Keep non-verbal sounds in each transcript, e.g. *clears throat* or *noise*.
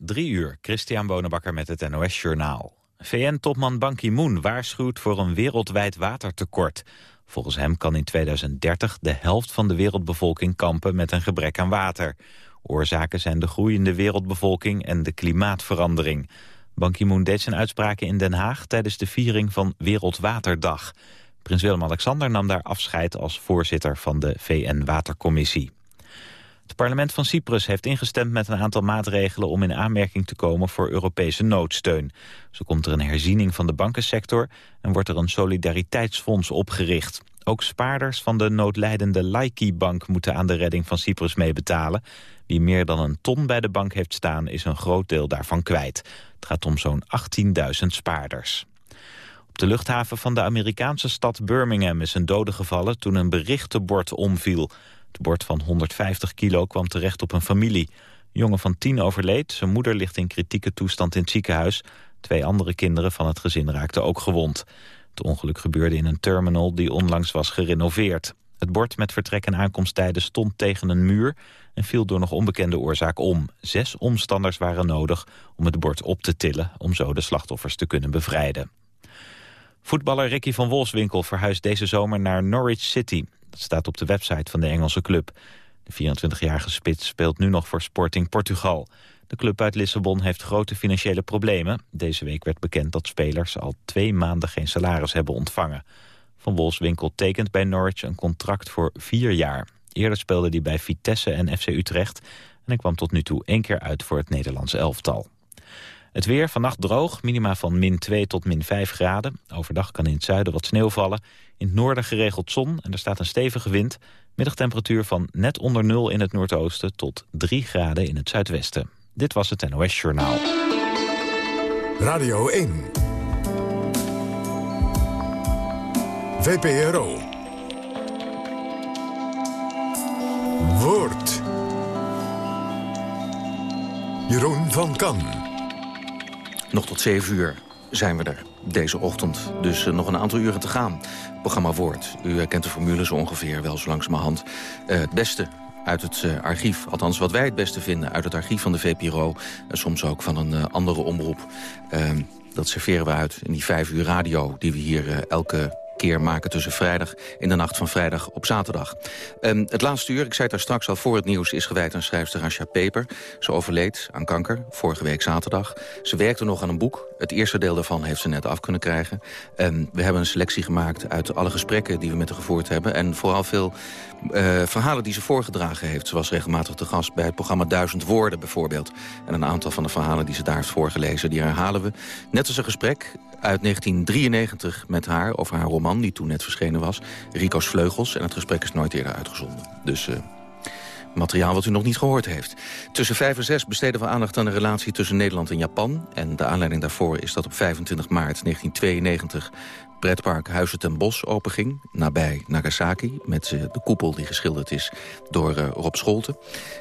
Drie uur, Christian Bonenbakker met het NOS Journaal. VN-topman Ban Ki-moon waarschuwt voor een wereldwijd watertekort. Volgens hem kan in 2030 de helft van de wereldbevolking kampen met een gebrek aan water. Oorzaken zijn de groeiende wereldbevolking en de klimaatverandering. Ban Ki-moon deed zijn uitspraken in Den Haag tijdens de viering van Wereldwaterdag. Prins Willem-Alexander nam daar afscheid als voorzitter van de VN-watercommissie. Het parlement van Cyprus heeft ingestemd met een aantal maatregelen om in aanmerking te komen voor Europese noodsteun. Zo komt er een herziening van de bankensector en wordt er een solidariteitsfonds opgericht. Ook spaarders van de noodlijdende Laiki-bank moeten aan de redding van Cyprus meebetalen. Wie meer dan een ton bij de bank heeft staan is een groot deel daarvan kwijt. Het gaat om zo'n 18.000 spaarders. Op de luchthaven van de Amerikaanse stad Birmingham is een dode gevallen toen een berichtenbord omviel. Het bord van 150 kilo kwam terecht op een familie. Een jongen van tien overleed, zijn moeder ligt in kritieke toestand in het ziekenhuis. Twee andere kinderen van het gezin raakten ook gewond. Het ongeluk gebeurde in een terminal die onlangs was gerenoveerd. Het bord met vertrek- en aankomsttijden stond tegen een muur... en viel door nog onbekende oorzaak om. Zes omstanders waren nodig om het bord op te tillen... om zo de slachtoffers te kunnen bevrijden. Voetballer Ricky van Wolfswinkel verhuist deze zomer naar Norwich City. Staat op de website van de Engelse club. De 24-jarige spits speelt nu nog voor Sporting Portugal. De club uit Lissabon heeft grote financiële problemen. Deze week werd bekend dat spelers al twee maanden geen salaris hebben ontvangen. Van Wolfswinkel tekent bij Norwich een contract voor vier jaar. Eerder speelde hij bij Vitesse en FC Utrecht... en hij kwam tot nu toe één keer uit voor het Nederlandse elftal. Het weer, vannacht droog, minima van min 2 tot min 5 graden. Overdag kan in het zuiden wat sneeuw vallen. In het noorden geregeld zon en er staat een stevige wind. Middagtemperatuur van net onder nul in het noordoosten... tot 3 graden in het zuidwesten. Dit was het NOS Journaal. Radio 1. VPRO. Woord. Jeroen van Kan. Nog tot 7 uur zijn we er deze ochtend. Dus uh, nog een aantal uren te gaan. Programma Woord. U kent de formule zo ongeveer wel zo langzamerhand. Uh, het beste uit het archief. Althans, wat wij het beste vinden uit het archief van de VPRO. Soms ook van een andere omroep. Uh, dat serveren we uit in die vijf uur radio... die we hier elke keer maken tussen vrijdag in de nacht van vrijdag op zaterdag. Um, het laatste uur, ik zei het daar straks al voor het nieuws... is gewijd aan schrijfster Rasha Peper. Ze overleed aan kanker, vorige week zaterdag. Ze werkte nog aan een boek. Het eerste deel daarvan heeft ze net af kunnen krijgen. Um, we hebben een selectie gemaakt uit alle gesprekken die we met haar gevoerd hebben. En vooral veel uh, verhalen die ze voorgedragen heeft. Ze was regelmatig te gast bij het programma Duizend Woorden bijvoorbeeld. En een aantal van de verhalen die ze daar heeft voorgelezen... die herhalen we. Net als een gesprek uit 1993 met haar over haar roman... die toen net verschenen was, Rico's Vleugels. En het gesprek is nooit eerder uitgezonden. Dus... Uh, materiaal wat u nog niet gehoord heeft. Tussen 5 en 6 besteden we aandacht aan de relatie tussen Nederland en Japan. En de aanleiding daarvoor is dat op 25 maart 1992 pretpark Huizen ten Bos openging, nabij Nagasaki... met uh, de koepel die geschilderd is door uh, Rob Scholten.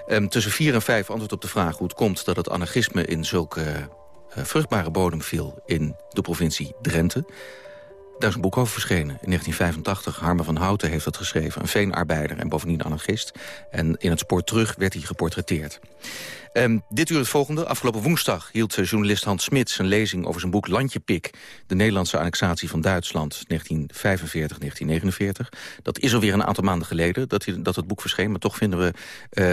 Um, tussen 4 en 5 antwoord op de vraag hoe het komt... dat het anarchisme in zulke uh, vruchtbare bodem viel in de provincie Drenthe. Daar is een boek over verschenen. In 1985, Harmen van Houten heeft dat geschreven. Een veenarbeider en bovendien anarchist. En in het spoor terug werd hij geportretteerd. Um, dit uur het volgende. Afgelopen woensdag hield journalist Hans Smits een lezing over zijn boek Landjepik. De Nederlandse annexatie van Duitsland 1945-1949. Dat is alweer een aantal maanden geleden dat, dat het boek verscheen. Maar toch vinden we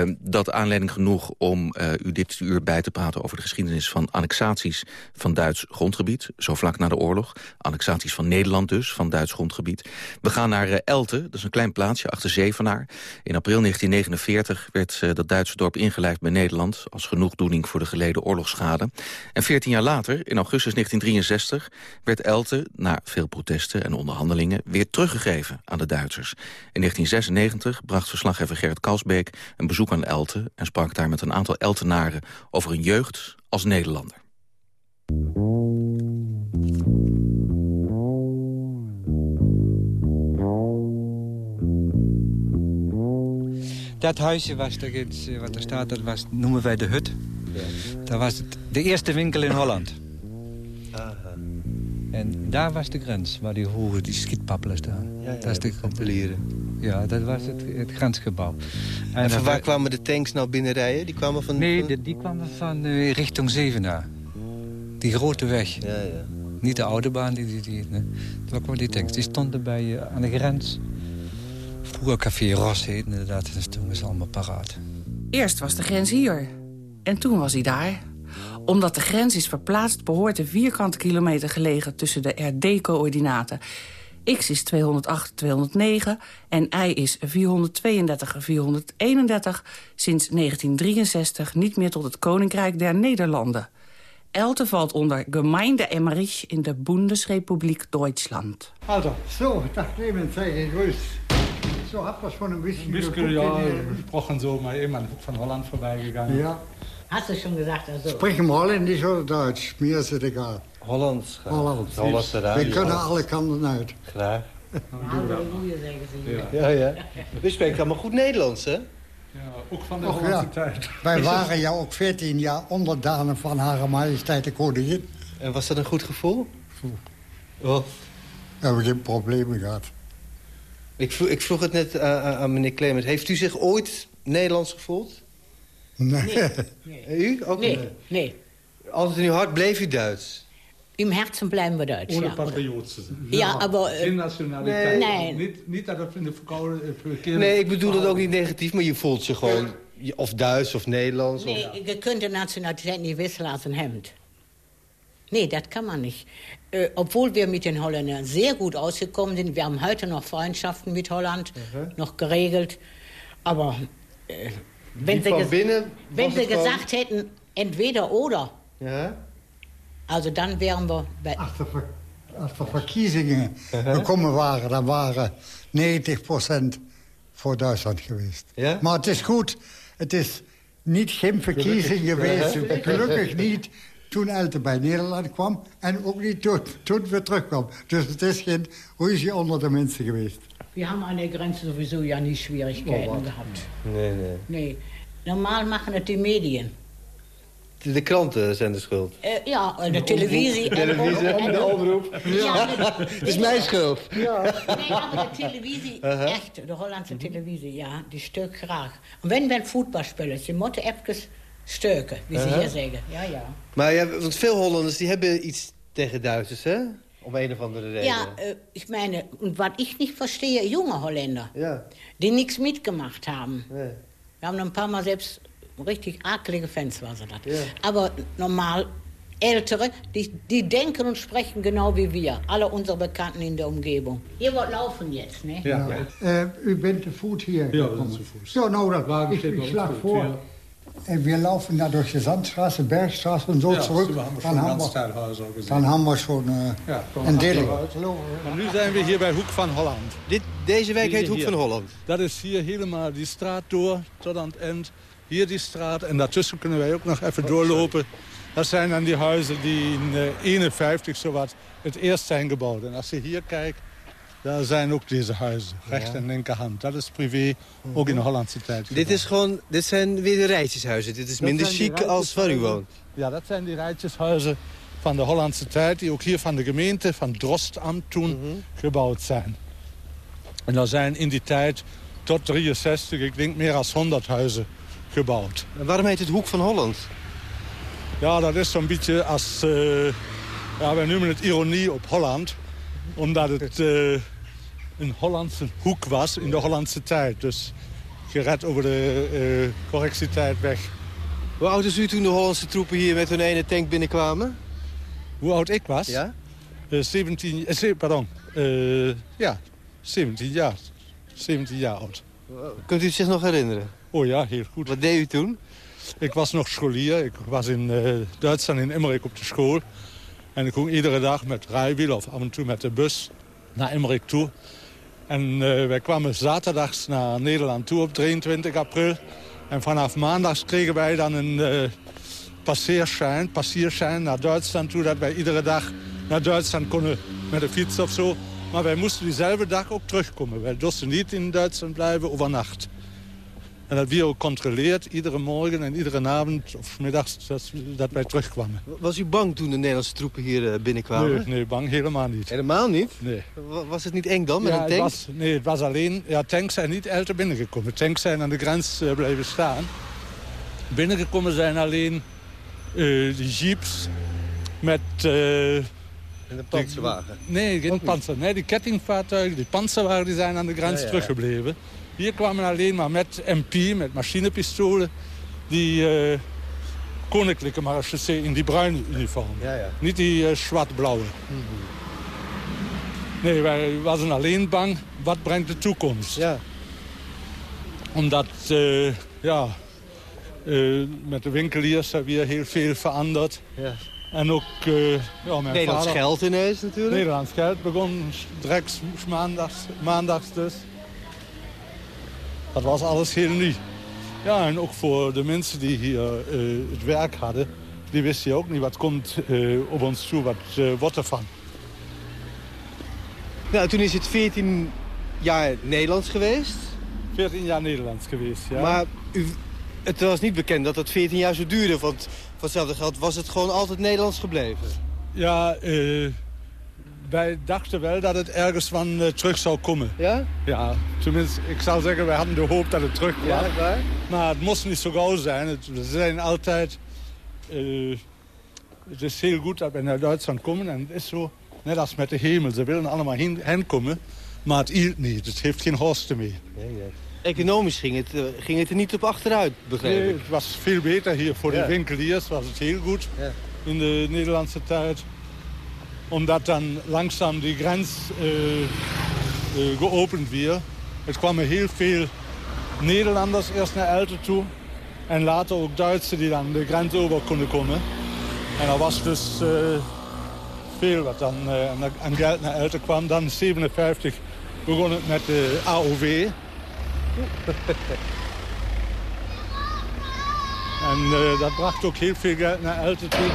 uh, dat aanleiding genoeg om uh, u dit uur bij te praten over de geschiedenis van annexaties van Duits grondgebied. Zo vlak na de oorlog. Annexaties van Nederland dus, van Duits grondgebied. We gaan naar uh, Elte, dat is een klein plaatsje achter Zevenaar. In april 1949 werd dat Duitse dorp ingelijfd bij Nederland als genoegdoening voor de geleden oorlogsschade. En 14 jaar later, in augustus 1963, werd Elte, na veel protesten en onderhandelingen, weer teruggegeven aan de Duitsers. In 1996 bracht verslaggever Gerrit Kalsbeek een bezoek aan Elte en sprak daar met een aantal Eltenaren over een jeugd als Nederlander. Dat huisje was er, iets, wat er staat, dat was, noemen wij de hut. Dat was het, de eerste winkel in Holland. En daar was de grens, waar die hoge die schietpappelen staan. Ja, ja, dat is de. Ja, dat was het, het grensgebouw. En van waar kwamen de tanks nou binnenrijden? Die kwamen van... Nee, van- die, die kwamen van eh, richting Zevenaar. Die grote weg. Ja, ja. Niet de autobaan, die, die, die, nee. Daar kwamen die tanks. Die stonden bij, eh, aan de grens. Vroeger Café Ros inderdaad. Dus toen was het allemaal paraat. Eerst was de grens hier. En toen was hij daar. Omdat de grens is verplaatst, behoort de vierkante kilometer gelegen tussen de RD-coördinaten. X is 208, 209 en Y is 432, 431... sinds 1963 niet meer tot het Koninkrijk der Nederlanden. Elte valt onder Gemeinde Emmerich in de Bundesrepublik Duitsland. Also, so, Tag Clemens, sei gegrüßt. So, habt ihr schon ein bisschen, Ein bisschen, geguckt ja, gesprochen so, mal eben an von Holland vorbeigegangen. Ja. Hast du schon gesagt, also. Sprechen wir Holländisch oder Deutsch? Mir ist es egal. Hollands. graag. Hollands. Hollandse radio. Wir können alle Kanten uit. Graag. Halleluja, zeggen ze. Ja, ja. U spreekt allemaal goed Nederlands, hè? Ja, ook van de Och, Hollandse ja. tijd. Wij waren ja ook 14 jaar onderdanen van Hare Majesteit de Koningin. En was dat een goed gevoel? Oh. We hebben geen problemen gehad. Ik, vroeg, ik vroeg het net aan, aan- aan meneer Clement. Heeft u zich ooit Nederlands gevoeld? Nee. U? Ook Nee, niet? nee. Altijd in uw hart bleef u Duits? Im Herzen bleiben wir Deutsch. Ohne ja. Patriot zu sein. Ja, aber. äh, Geen nationaliteit. Nee. Niet, niet dat het in de verkoude verkeerde... Nee, ik bedoel dat ook niet negatief, maar je voelt je gewoon... je- Of Duits of Nederlands. Of... Nee, je kunt de Nationalität nicht wisselen als ein Hemd. Nee, das kann man nicht. Äh, obwohl wir mit den Holländern sehr gut ausgekommen sind. Wir haben heute noch Freundschaften mit Holland, noch geregelt. Aber äh, wenn, sie, binnen wenn sie gesagt hätten, entweder oder, Ja? also dann wären wir bei. Ver- als de verkiezingen gekomen waren, dan waren 90% voor Duitsland geweest. Ja? Maar het is goed. Het is niet geen verkiezing geweest. Gelukkig niet toen Elte bij Nederland kwam. En ook niet toen, toen we terugkwam. Dus het is geen ruzie onder de mensen geweest. Wir haben an der Grenze sowieso ja nie Schwierigkeiten gehabt. Nee, nee. Nee. Normal machen het die Medien. De, de kranten zijn de schuld. Eh, ja, en de televisie. en televisie, en de omroep. *laughs* Ja, de- Het is mijn schuld. Nee, aber de televisie, echt, de Hollandse televisie, ja, die stuk graag. En wenn we voetbal spelen, ze moeten even stukken, wie ze hier zeggen. Ja, ja. Maar ja, want veel Hollanders die hebben iets tegen Duitsers, hè? Om een of andere reden. Ja, äh, ich meine, und was ich nicht verstehe, junge Holländer, Ja, die nichts mitgemacht haben. nee. Wir haben ein paar Mal selbst richtig akelige Fans, war sie das. Ja. Aber normal Ältere, die, die denken und sprechen genau wie wir. Alle unsere Bekannten in der Umgebung. Ihr wollt laufen jetzt, ne? Ja, Eh, u bent te voet hier Ja, we zijn te voet. Zo, nou, dat, Wagen ik, ik vor. En we laufen da durch die Sandstraße, Bergstraße und so Ja, zurück. wir haben Dann haben, wir, wir schon äh, Ja, een deel. Maar nu zijn we hier bij Hoek van Holland. Dit, deze wijk heet Hoek hier. van Holland. Dat is hier helemaal die straat door tot aan het eind. Hier die straat en daartussen kunnen wij ook nog even doorlopen. Dat zijn dan die huizen die in eh, 51 zowat het eerst zijn gebouwd. En als je hier kijkt, daar zijn ook deze huizen. Recht en linkerhand. Dat is privé, ook in de Hollandse tijd. Dit, is gewoon, dit zijn weer de rijtjeshuizen. Dit is minder chic als waar u woont. Ja, dat zijn die rijtjeshuizen van de Hollandse tijd... die ook hier van de gemeente, van Drostamt toen, gebouwd zijn. En er zijn in die tijd tot 63, ik denk meer dan 100 huizen gebouwd. En waarom heet het Hoek van Holland? Ja, dat is zo'n beetje als... eh ja, wij noemen het ironie op Holland. Omdat het eh, een Hollandse hoek was in de Hollandse tijd. Dus gered over de eh, correctietijd weg. Hoe oud is u toen de Hollandse troepen hier met hun ene tank binnenkwamen? Hoe oud ik was? Ja? Eh, 17, eh, ze- pardon. Eh, ja, 17 jaar. 17 jaar oud. Kunt u het zich nog herinneren? Oh ja, heel goed. Wat deed u toen? Ik was nog scholier. Ik was in eh, Duitsland, in Emmerich, op de school. En ik ging iedere dag met rijwiel of af en toe met de bus naar Emmerich toe. En eh, wij kwamen zaterdags naar Nederland toe op 23 april. En vanaf maandags kregen wij dan een eh passeerschein, passierschein naar Duitsland toe... dat wij iedere dag naar Duitsland konden met de fiets of zo. Maar wij moesten diezelfde dag ook terugkomen. Wij durfden niet in Duitsland blijven overnacht. En dat we ook controleerd, iedere morgen en iedere avond of middags, dat, dat wij terugkwamen. Was u bang toen de Nederlandse troepen hier eh, binnenkwamen? Nee, nee, bang helemaal niet. Helemaal niet? Nee. Wa- Was het niet eng dan, met ja, een het tank? was, nee, het was alleen... Ja, tanks zijn niet älter binnengekomen. Tanks zijn aan de grens eh, blijven staan. Binnengekomen zijn alleen eh, de jeeps met... eh, En een panzerwagen? nee, geen panzer. Nee, die kettingvaartuigen, die panzerwagen, die zijn aan de grens Ja, ja, ja. teruggebleven. Hier kwamen alleen maar met MP, met machinepistolen... die eh, koninklijke marechaussee in die bruine uniform. Ja, ja. Niet die eh, zwart-blauwe. Nee, wij waren alleen bang, wat brengt de toekomst? Ja. Omdat, eh, ja, met de winkeliers hebben we hier heel veel veranderd. ja. En ook, eh ja, mijn Nederlands vader... geld ineens natuurlijk. Nederlands geld begon direct maandags, maandags dus. Dat was alles heel nieuw. Ja, en ook voor de mensen die hier eh, het werk hadden... die wisten ook niet wat komt eh, op ons toe, wat eh wordt ervan. Nou, toen is het 14 jaar Nederlands geweest. 14 jaar Nederlands geweest, ja. Maar u, het was niet bekend dat dat 14 jaar zou duren. Want voor hetzelfde geld was het gewoon altijd Nederlands gebleven. Ja, eh, wij dachten wel dat het ergens van eh, terug zou komen. Ja? Ja, tenminste, ik zou zeggen, wij hadden de hoop dat het terugkwam. Ja, waar? Maar het moest niet zo gauw zijn. Het, we zijn altijd... eh, het is heel goed dat we naar Duitsland komen. En het is zo, net als met de hemel. Ze willen allemaal heen, heen komen. Maar het hield niet. Het heeft geen horsten meer. Economisch ging het, eh, ging het er niet op achteruit, begreep Nee, ik. het was veel beter hier. Voor Ja. de winkeliers was het heel goed. Ja. In de Nederlandse tijd. Omdat dan langzaam die grens eh, eh, geopend werd. Het kwamen heel veel Nederlanders eerst naar Elte toe. En later ook Duitsers die dan de grens over konden komen. En er was dus eh, veel wat dan aan- geld naar Elte kwam. Dan in 57 begon het met de AOW. *laughs* En dat bracht ook heel veel geld naar Elte toe.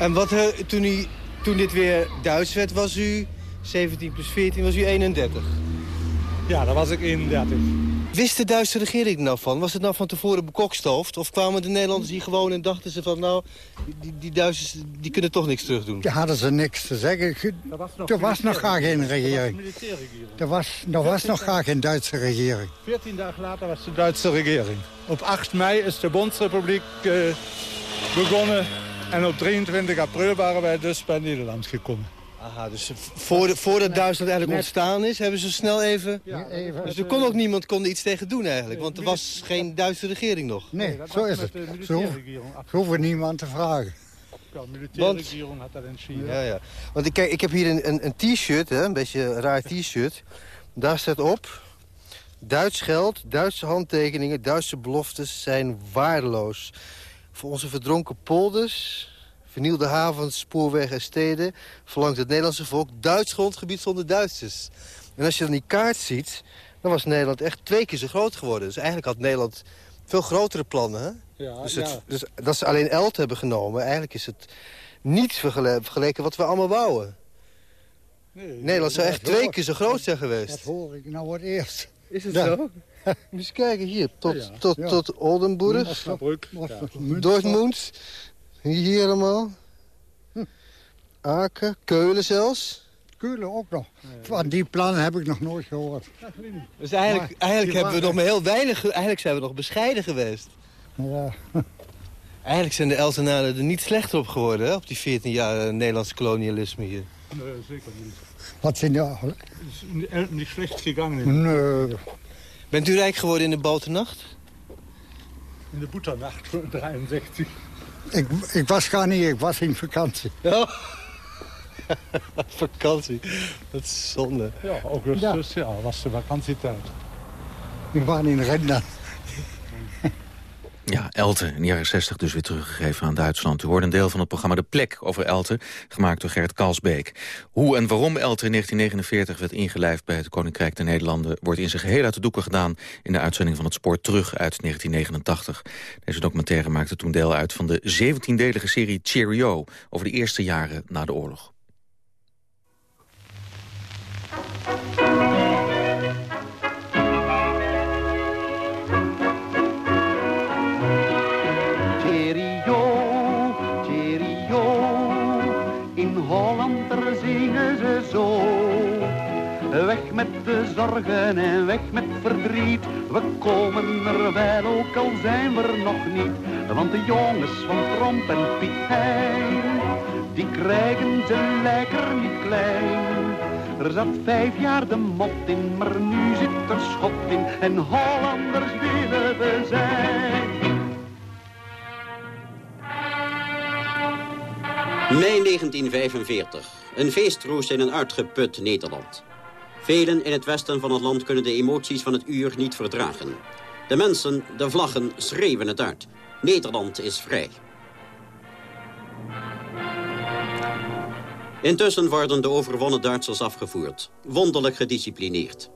En wat, eh, toen, u, toen dit weer Duits werd, was u 17 plus 14, was u 31. Ja, daar was ik 31. Wist de Duitse regering er nou van? Was het nou van tevoren bekokstoofd? Of kwamen de Nederlanders hier gewoon en dachten ze van... nou, die, die Duitsers die kunnen toch niks terugdoen? Daar hadden ze niks te zeggen. Ge- Er was nog gar geen regering. Er was, er was nog gar geen Duitse regering. 14 dagen later was de Duitse regering. Op 8 mei is de Bondsrepubliek eh, begonnen. En op 23 april waren wij dus bij Nederland gekomen. Aha, dus voor de, voordat Duitsland eigenlijk ontstaan is, hebben ze snel even... Even, Dus er kon ook niemand kon iets tegen doen eigenlijk, want er was geen Duitse regering nog. nee, dat zo was is het. de Zo hoeven niemand te vragen. Ja, de militairregering had dat entschieden. Ja, ja. Want ik, kijk, ik heb hier een, een, een t-shirt, hè, een beetje een raar t-shirt. Daar staat op... Duits geld, Duitse handtekeningen, Duitse beloftes zijn waardeloos. Voor onze verdronken polders, vernielde havens, spoorwegen en steden... verlangt het Nederlandse volk Duits grondgebied zonder Duitsers. En als je dan die kaart ziet, dan was Nederland echt twee keer zo groot geworden. Dus eigenlijk had Nederland veel grotere plannen, hè? Ja, Dus, ja. het, dus dat ze alleen Elt hebben genomen, eigenlijk is het niets vergele- vergeleken wat we allemaal bouwen. Nee, Nederland zou echt dat twee hoor- keer zo groot zijn Dat geweest. hoor ik nou het eerst. Is het Ja. zo? Moet *laughs* je eens kijken, hier, tot, Ja. tot, Ja. tot Oldenburg. Dortmund, hier allemaal. Aken, Keulen zelfs. Keulen ook nog. Van die plannen heb ik nog nooit gehoord. Dus eigenlijk, Maar eigenlijk die hebben we nog maar heel weinig, ge- eigenlijk zijn we nog bescheiden geweest. Ja. *laughs* Eigenlijk zijn de Eltenaren er niet slechter op geworden, hè, op die 14 jaar eh, Nederlandse kolonialisme hier. Nee, zeker niet. Wat zijn. Het is niet slecht gegaan Nee, Bent u rijk geworden in de boternacht? in de Boeternacht van 63. ik, ik was gar niet, ik was in vakantie. Ja. *laughs* Vakantie. Dat is zonde. Ja, augustus, ja. was de vakantietijd. Ik was in Rendern. Ja, Elten, in de jaren 60 dus weer teruggegeven aan Duitsland. U hoorde een deel van het programma De Plek over Elten, gemaakt door Gerrit Kalsbeek. Hoe en waarom Elten in 1949 werd ingelijfd bij het Koninkrijk der Nederlanden... wordt in zijn geheel uit de doeken gedaan in de uitzending van het Spoor Terug uit 1989. Deze documentaire maakte toen deel uit van de 17-delige serie Cheerio... over de eerste jaren na de oorlog. Zorgen en weg met verdriet. We komen er wel, ook al zijn we er nog niet. Want de jongens van Tromp en Piet die krijgen ze lekker niet klein. Er zat vijf jaar de mot in, maar nu zit er schot in. En Hollanders willen we zijn. Mei 1945. Een feestroes in een uitgeput Nederland. Velen in het westen van het land kunnen de emoties van het uur niet verdragen. De mensen, de vlaggen, schreeuwen het uit. Nederland is vrij. Intussen worden de overwonnen Duitsers afgevoerd. Wonderlijk gedisciplineerd.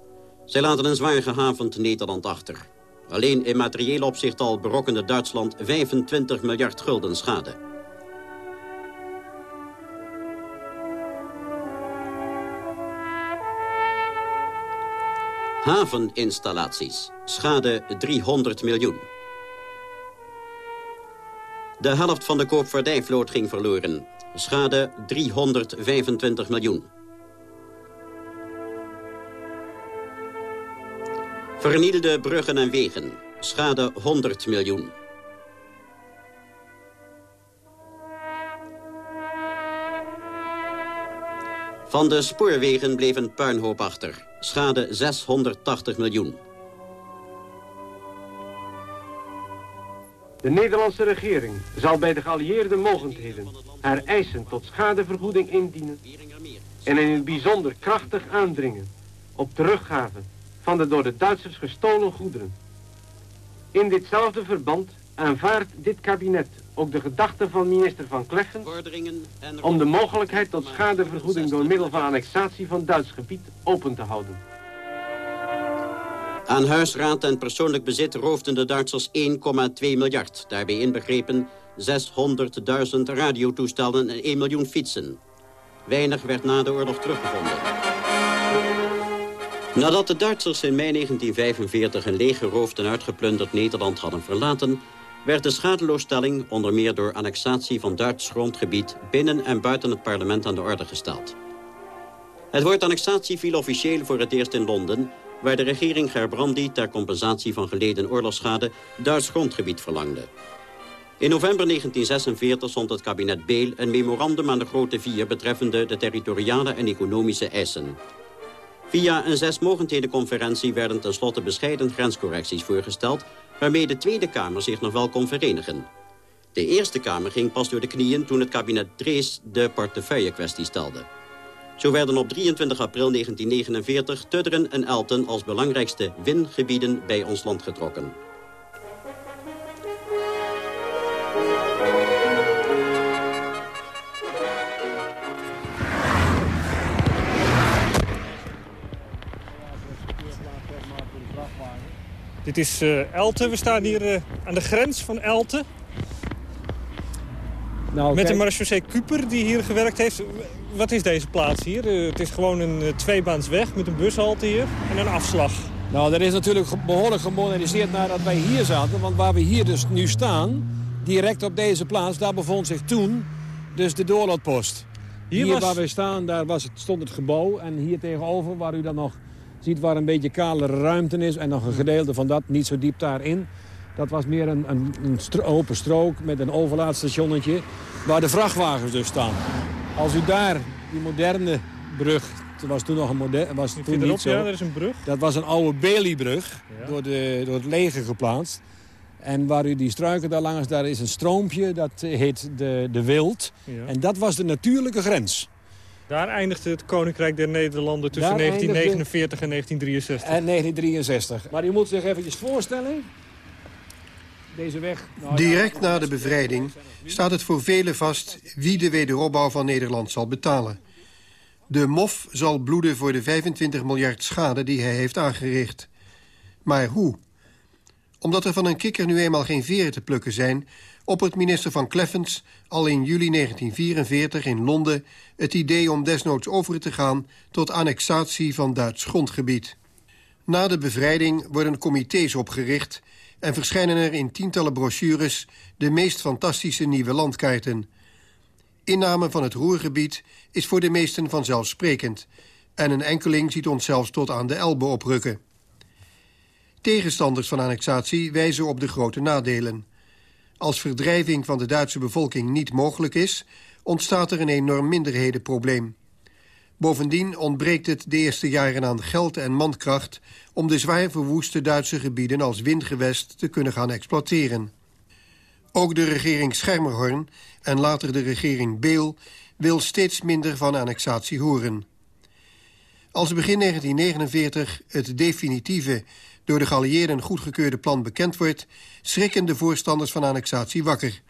Zij laten een zwaar gehavend Nederland achter. Alleen in materieel opzicht al berokkende Duitsland 25 miljard gulden schade. Haveninstallaties. Schade 300 miljoen. De helft van de koopvaardijvloot ging verloren. Schade 325 miljoen. Vernielde bruggen en wegen. Schade 100 miljoen. Van de spoorwegen bleef een puinhoop achter. Schade 680 miljoen. De Nederlandse regering zal bij de geallieerde mogendheden haar eisen tot schadevergoeding indienen en in het bijzonder krachtig aandringen op teruggave van de door de Duitsers gestolen goederen. In ditzelfde verband aanvaardt dit kabinet ook de gedachte van minister Van Kleffen om de mogelijkheid tot schadevergoeding door middel van annexatie van Duits gebied open te houden. Aan huisraad en persoonlijk bezit roofden de Duitsers 1,2 miljard. Daarbij inbegrepen 600.000 radiotoestellen en 1 miljoen fietsen. Weinig werd na de oorlog teruggevonden. Nadat de Duitsers in mei 1945 een leeggeroofd en uitgeplunderd Nederland hadden verlaten... werd de schadeloosstelling onder meer door annexatie van Duits grondgebied... binnen en buiten het parlement aan de orde gesteld. Het woord annexatie viel officieel voor het eerst in Londen waar de regering Gerbrandi ter compensatie van geleden oorlogsschade Duits grondgebied verlangde. In november 1946 zond het kabinet Beel een memorandum aan de Grote Vier betreffende de territoriale en economische eisen. Via een zesmogendhedenconferentie werden tenslotte bescheiden grenscorrecties voorgesteld, waarmee de Tweede Kamer zich nog wel kon verenigen. De Eerste Kamer ging pas door de knieën toen het kabinet Drees de portefeuille-kwestie stelde. Zo werden op 23 april 1949 Tudderen en Elten als belangrijkste wingebieden bij ons land getrokken. Dit is uh, Elten. We staan hier uh, aan de grens van Elten. Nou, Met de marechaussee Kuper die hier gewerkt heeft. Wat is deze plaats hier? Uh, het is gewoon een tweebaansweg met een bushalte hier en een afslag. Nou, dat is natuurlijk behoorlijk gemoderniseerd nadat wij hier zaten. Want waar we hier dus nu staan, direct op deze plaats, daar bevond zich toen dus de doorlaatpost. Hier, hier waar we staan, daar was het, stond het gebouw. En hier tegenover, waar u dan nog ziet waar een beetje kale ruimte is... en nog een gedeelte van dat, niet zo diep daarin... Dat was meer een, een, een open strook met een overlaadstationnetje... waar de vrachtwagens dus staan. Als u daar die moderne brug... Er was toen nog een moderne... Was toen niet zo, ja, er is een brug. Dat was een oude Bailey-brug, door, de, door het leger geplaatst. En waar u die struiken daar langs, daar is een stroompje, dat heet de, de Wild. Ja. En dat was de natuurlijke grens. Daar eindigde het Koninkrijk der Nederlanden tussen 1949 en 1963. En 1963. Maar u moet zich eventjes voorstellen... Deze weg... Nou, Direct na de bevrijding staat het voor velen vast... wie de wederopbouw van Nederland zal betalen. De MOF zal bloeden voor de 25 miljard schade die hij heeft aangericht. Maar hoe? Omdat er van een kikker nu eenmaal geen veren te plukken zijn... oppert minister van Kleffens al in juli 1944 in Londen... het idee om desnoods over te gaan tot annexatie van Duits grondgebied. Na de bevrijding worden comité's opgericht en verschijnen er in tientallen brochures de meest fantastische nieuwe landkaarten. Inname van het Roergebied is voor de meesten vanzelfsprekend. En een enkeling ziet ons zelfs tot aan de Elbe oprukken. Tegenstanders van annexatie wijzen op de grote nadelen. Als verdrijving van de Duitse bevolking niet mogelijk is... ontstaat er een enorm minderhedenprobleem. Bovendien ontbreekt het de eerste jaren aan geld en mankracht... om de zwaar verwoeste Duitse gebieden als windgewest te kunnen gaan exploiteren. Ook de regering Schermerhorn en later de regering Beel... wil steeds minder van annexatie horen. Als begin 1949 het definitieve door de geallieerden goedgekeurde plan bekend wordt... schrikken de voorstanders van annexatie wakker.